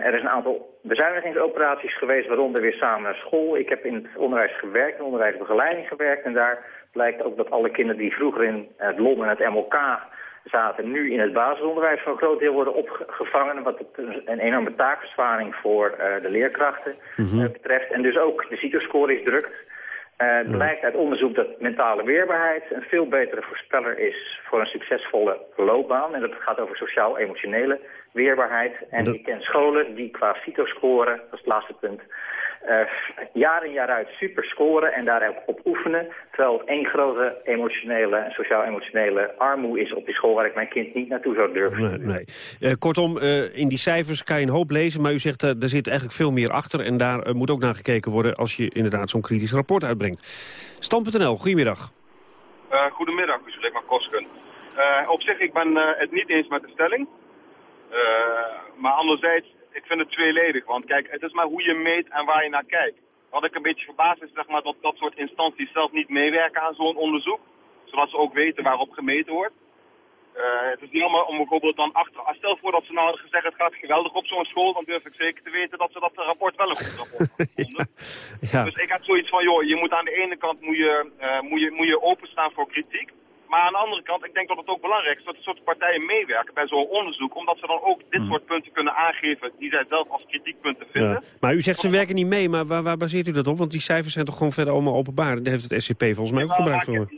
er is een aantal bezuinigingsoperaties geweest, waaronder weer samen naar school. Ik heb in het onderwijs gewerkt, in onderwijsbegeleiding gewerkt. En daar blijkt ook dat alle kinderen die vroeger in het LOM en het MLK zaten... nu in het basisonderwijs voor een groot deel worden opgevangen. Wat een enorme taakverzwaring voor uh, de leerkrachten mm betreft. En dus ook de CITO-score is drukt. Uh, het blijkt uit onderzoek dat mentale weerbaarheid een veel betere voorspeller is voor een succesvolle loopbaan. En dat gaat over sociaal-emotionele weerbaarheid. En ik ken scholen die qua CITO-scoren, dat is het laatste punt, uh, jaar in jaar uit super scoren en daar ook op oefenen. Terwijl één grote emotionele en sociaal-emotionele armoe is op die school waar ik mijn kind niet naartoe zou durven. Nee, nee. Uh, kortom, uh, in die cijfers kan je een hoop lezen, maar u zegt uh, er zit eigenlijk veel meer achter. En daar moet ook naar gekeken worden als je inderdaad zo'n kritisch rapport uitbrengt. Stand.nl, goedemiddag. goedemiddag, u spreekt maar Kosken. op zich, ik ben het niet eens met de stelling. Maar anderzijds, ik vind het tweeledig. Want kijk, het is maar hoe je meet en waar je naar kijkt. Wat ik een beetje verbaasd is, zeg maar, dat dat soort instanties zelf niet meewerken aan zo'n onderzoek. Zodat ze ook weten waarop gemeten wordt. Uh, het is jammer om bijvoorbeeld dan achter... Stel voor dat ze nou gezegd het gaat geweldig op zo'n school... dan durf ik zeker te weten dat ze dat rapport wel een goed rapport vonden. ja. Dus ik heb zoiets van, joh, je moet aan de ene kant moet je, uh, moet je, moet je openstaan voor kritiek. Maar aan de andere kant, ik denk dat het ook belangrijk is dat dit soort partijen meewerken bij zo'n onderzoek. Omdat ze dan ook dit Hmm. soort punten kunnen aangeven die zij zelf als kritiekpunten vinden. Ja. Maar u zegt ze werken niet mee, maar waar, waar baseert u dat op? Want die cijfers zijn toch gewoon verder allemaal openbaar. Daar heeft het SCP volgens mij ook gebruikt voor.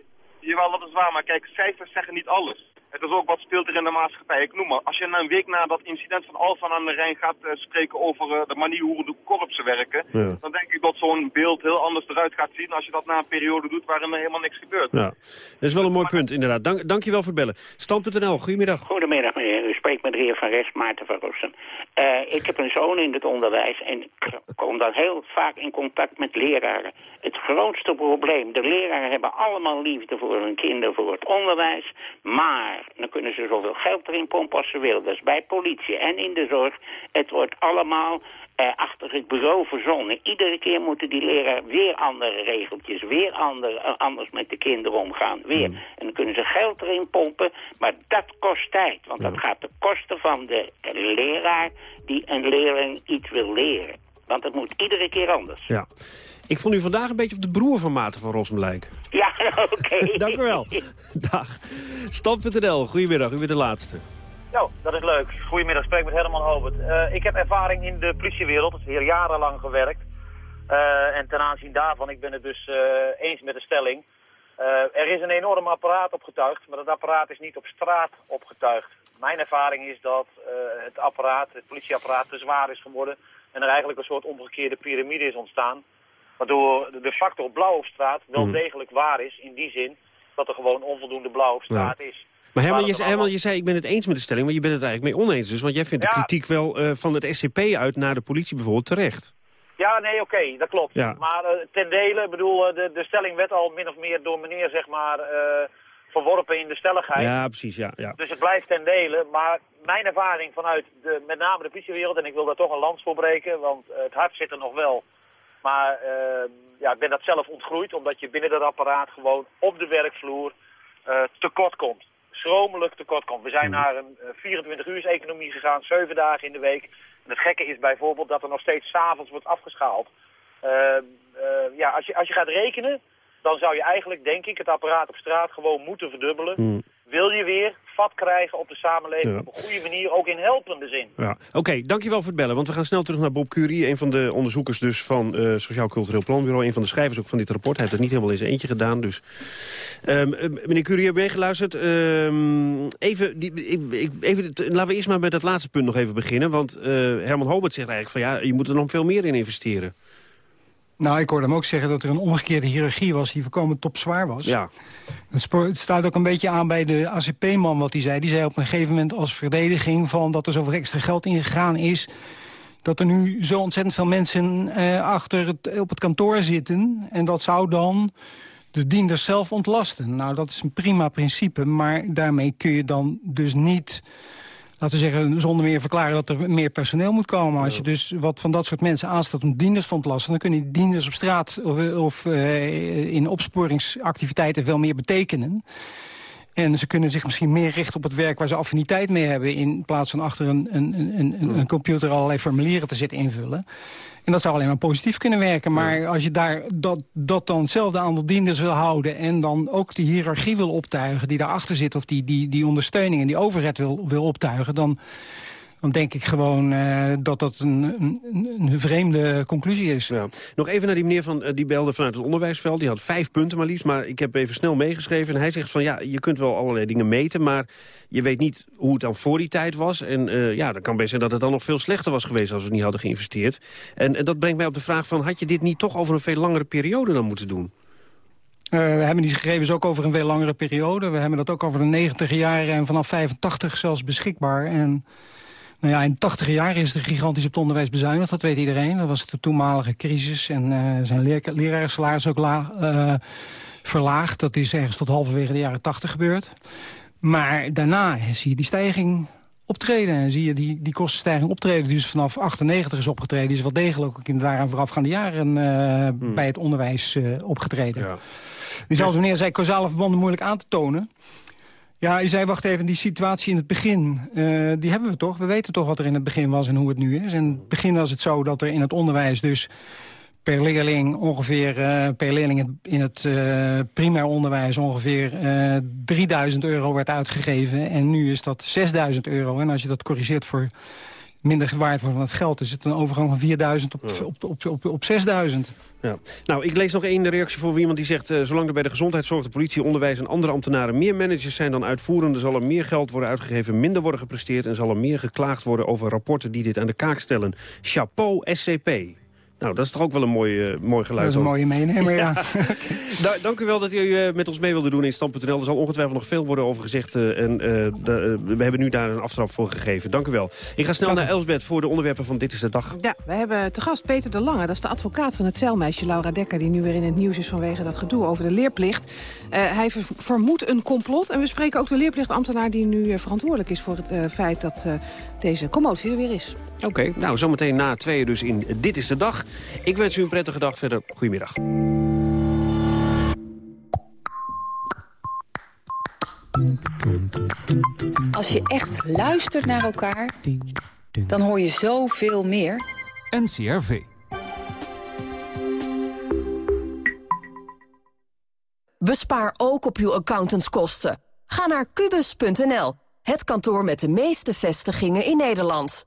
Jawel, dat is waar, maar kijk, cijfers zeggen niet alles. Het is ook wat speelt er in de maatschappij. Ik noem maar, als je na een week na dat incident van Alphen aan de Rijn gaat uh, spreken over uh, de manier hoe de korpsen werken, ja. dan denk ik dat zo'n beeld heel anders eruit gaat zien als je dat na een periode doet waarin er helemaal niks gebeurt. Ja, dat is wel een mooi punt inderdaad. Dank, dank je wel voor het bellen. Stand.nl, goedemiddag. Goedemiddag meneer, u spreekt met de heer Van Rest, Maarten van Rossen. Uh, ik heb een zoon in het onderwijs en ik kom dan heel vaak in contact met leraren. Het grootste probleem, de leraren hebben allemaal liefde voor hun kinderen, voor het onderwijs, maar Dan kunnen ze zoveel geld erin pompen als ze willen. Dat is bij politie en in de zorg. Het wordt allemaal uh, achter het bureau verzonnen. Iedere keer moeten die leraar weer andere regeltjes, weer ander, uh, anders met de kinderen omgaan. Weer. En dan kunnen ze geld erin pompen, maar dat kost tijd. Want dat gaat de kosten van de, de leraar die een leerling iets wil leren. Want het moet iedere keer anders. Ja. Ik vond u vandaag een beetje op de broer van Maarten van Rossum lijken. Ja, oké. Dank u wel. Dag. Stand.nl, goedemiddag. U bent de laatste. Ja, dat is leuk. Goedemiddag, ik spreek met Herman Hobert. Uh, ik heb ervaring in de politiewereld, dat is hier jarenlang gewerkt. Uh, en ten aanzien daarvan, ik ben het dus uh, eens met de stelling. er is een enorm apparaat opgetuigd, maar dat apparaat is niet op straat opgetuigd. Mijn ervaring is dat het apparaat, het politieapparaat, te zwaar is geworden. En er eigenlijk een soort omgekeerde piramide is ontstaan. Waardoor de factor blauw op straat wel mm. degelijk waar is, in die zin dat er gewoon onvoldoende blauw op straat is. Maar Herman je, Herman, je zei, ik ben het eens met de stelling, maar je bent het eigenlijk mee oneens. Dus, want jij vindt de kritiek wel uh, van het SCP uit naar de politie bijvoorbeeld terecht. Ja, nee, oké, okay, dat klopt. Ja. Maar uh, ten dele, bedoel, de, de stelling werd al min of meer door meneer, zeg maar, uh, verworpen in de stelligheid. Ja, precies, ja, ja. Dus het blijft ten dele, maar mijn ervaring vanuit de, met name de politiewereld, en ik wil daar toch een lans voor breken, want het hart zit er nog wel. Maar ja, ik ben dat zelf ontgroeid, omdat je binnen dat apparaat gewoon op de werkvloer tekort komt schromelijk tekort komt. We zijn naar een 24-uurs-economie gegaan, 7 dagen in de week. En het gekke is bijvoorbeeld dat er nog steeds s'avonds wordt afgeschaald. Uh, uh, ja, als je, als je gaat rekenen, dan zou je eigenlijk, denk ik, het apparaat op straat gewoon moeten verdubbelen. Hmm. Wil je weer vat krijgen op de samenleving op een goede manier, ook in helpende zin. Ja. Oké, dankjewel voor het bellen, want we gaan snel terug naar Bob Curie... een van de onderzoekers dus van uh, Sociaal Cultureel Planbureau... een van de schrijvers ook van dit rapport. Hij heeft het niet helemaal in zijn eentje gedaan, dus... Um, meneer Curie, heb je meegeluisterd? Um, even, die, even, laten we eerst maar met dat laatste punt nog even beginnen, want uh, Herman Hobert zegt eigenlijk van... ja, je moet er nog veel meer in investeren. Nou, ik hoorde hem ook zeggen dat er een omgekeerde hiërarchie was... die voorkomen topzwaar was. Ja. Het staat ook een beetje aan bij de ACP-man wat hij zei. Die zei op een gegeven moment als verdediging van dat er zoveel extra geld ingegaan is... dat er nu zo ontzettend veel mensen eh, achter het, op het kantoor zitten... en dat zou dan de dienders zelf ontlasten. Nou, dat is een prima principe, maar daarmee kun je dan dus niet laten we zeggen, zonder meer verklaren dat er meer personeel moet komen. Als je dus wat van dat soort mensen aanstelt om dienders te ontlasten... dan kunnen die dienders op straat of, of uh, in opsporingsactiviteiten veel meer betekenen. En ze kunnen zich misschien meer richten op het werk waar ze affiniteit mee hebben... in plaats van achter een, een, een, een computer allerlei formulieren te zitten invullen. En dat zou alleen maar positief kunnen werken. Maar als je daar dat, dat dan hetzelfde aantal dienders wil houden... en dan ook die hiërarchie wil optuigen die daarachter zit... of die, die, die ondersteuning en die overheid wil, wil optuigen... dan dan denk ik gewoon uh, dat dat een, een, een, vreemde conclusie is. Ja. Nog even naar die meneer van, uh, die belde vanuit het onderwijsveld. Die had vijf punten maar liefst, maar ik heb even snel meegeschreven. En hij zegt van ja, je kunt wel allerlei dingen meten... maar je weet niet hoe het dan voor die tijd was. En uh, ja, dan kan best zijn dat het dan nog veel slechter was geweest... als we niet hadden geïnvesteerd. En, en dat brengt mij op de vraag van... had je dit niet toch over een veel langere periode dan moeten doen? Uh, we hebben die gegevens ook over een veel langere periode. We hebben dat ook over de 90 jaren en vanaf 85 zelfs beschikbaar. En nou ja, in de 80 jaar is er gigantisch op het onderwijs bezuinigd, dat weet iedereen. Dat was de toenmalige crisis en uh, zijn leer lerarensalaris ook laag, uh, verlaagd. Dat is ergens tot halverwege de jaren 80 gebeurd. Maar daarna zie je die stijging optreden. En zie je die, die kostenstijging optreden. Die dus vanaf 98 is opgetreden. Die is wel degelijk ook in de daaraan voorafgaande jaren uh, hmm. bij het onderwijs opgetreden. Ja. Dus zoals meneer zei, causale verbanden moeilijk aan te tonen. Ja, je zei, wacht even, die situatie in het begin, uh, die hebben we toch? We weten toch wat er in het begin was en hoe het nu is. In het begin was het zo dat er in het onderwijs dus per leerling ongeveer, uh, per leerling in het uh, primair onderwijs ongeveer 3000 euro werd uitgegeven. En nu is dat 6000 euro. En als je dat corrigeert voor minder gewaard van het geld... is het een overgang van 4000 op, op, op, op, op 6000. Ja. Nou, ik lees nog één reactie voor iemand die zegt... Uh, zolang er bij de gezondheidszorg, de politie, onderwijs en andere ambtenaren... meer managers zijn dan uitvoerende... zal er meer geld worden uitgegeven, minder worden gepresteerd... en zal er meer geklaagd worden over rapporten die dit aan de kaak stellen. Chapeau SCP. Nou, dat is toch ook wel een mooi, uh, mooi geluid. Dat is een mooie meenemer, ja. ja. dank u wel dat u uh, met ons mee wilde doen in Stand.nl. Er zal ongetwijfeld nog veel worden over gezegd. Uh, en de, we hebben nu daar een aftrap voor gegeven. Dank u wel. Ik ga snel naar Elsbeth voor de onderwerpen van Dit is de Dag. Ja, we hebben te gast Peter de Lange. Dat is de advocaat van het zeilmeisje Laura Dekker... die nu weer in het nieuws is vanwege dat gedoe over de leerplicht. hij vermoedt een complot. En we spreken ook de leerplichtambtenaar... die nu verantwoordelijk is voor het feit dat deze commotie er weer is. Oké, nou zometeen na tweeën dus in Dit is de Dag. Ik wens u een prettige dag verder. Goedemiddag. Als je echt luistert naar elkaar, dan hoor je zoveel meer. NCRV. Bespaar ook op uw accountantskosten. Ga naar kubus.nl, het kantoor met de meeste vestigingen in Nederland.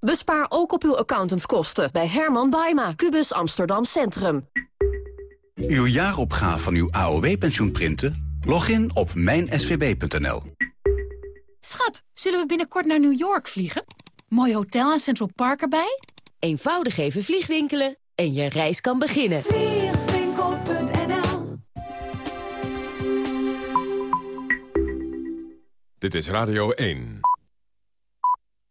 Bespaar ook op uw accountantskosten bij Herman Baima, Cubus Amsterdam Centrum. Uw jaaropgave van uw AOW-pensioen printen? Log in op mijnsvb.nl. Schat, zullen we binnenkort naar New York vliegen? Mooi hotel en Central Park erbij? Eenvoudig even vliegwinkelen en je reis kan beginnen. Vliegwinkel.nl Dit is Radio 1.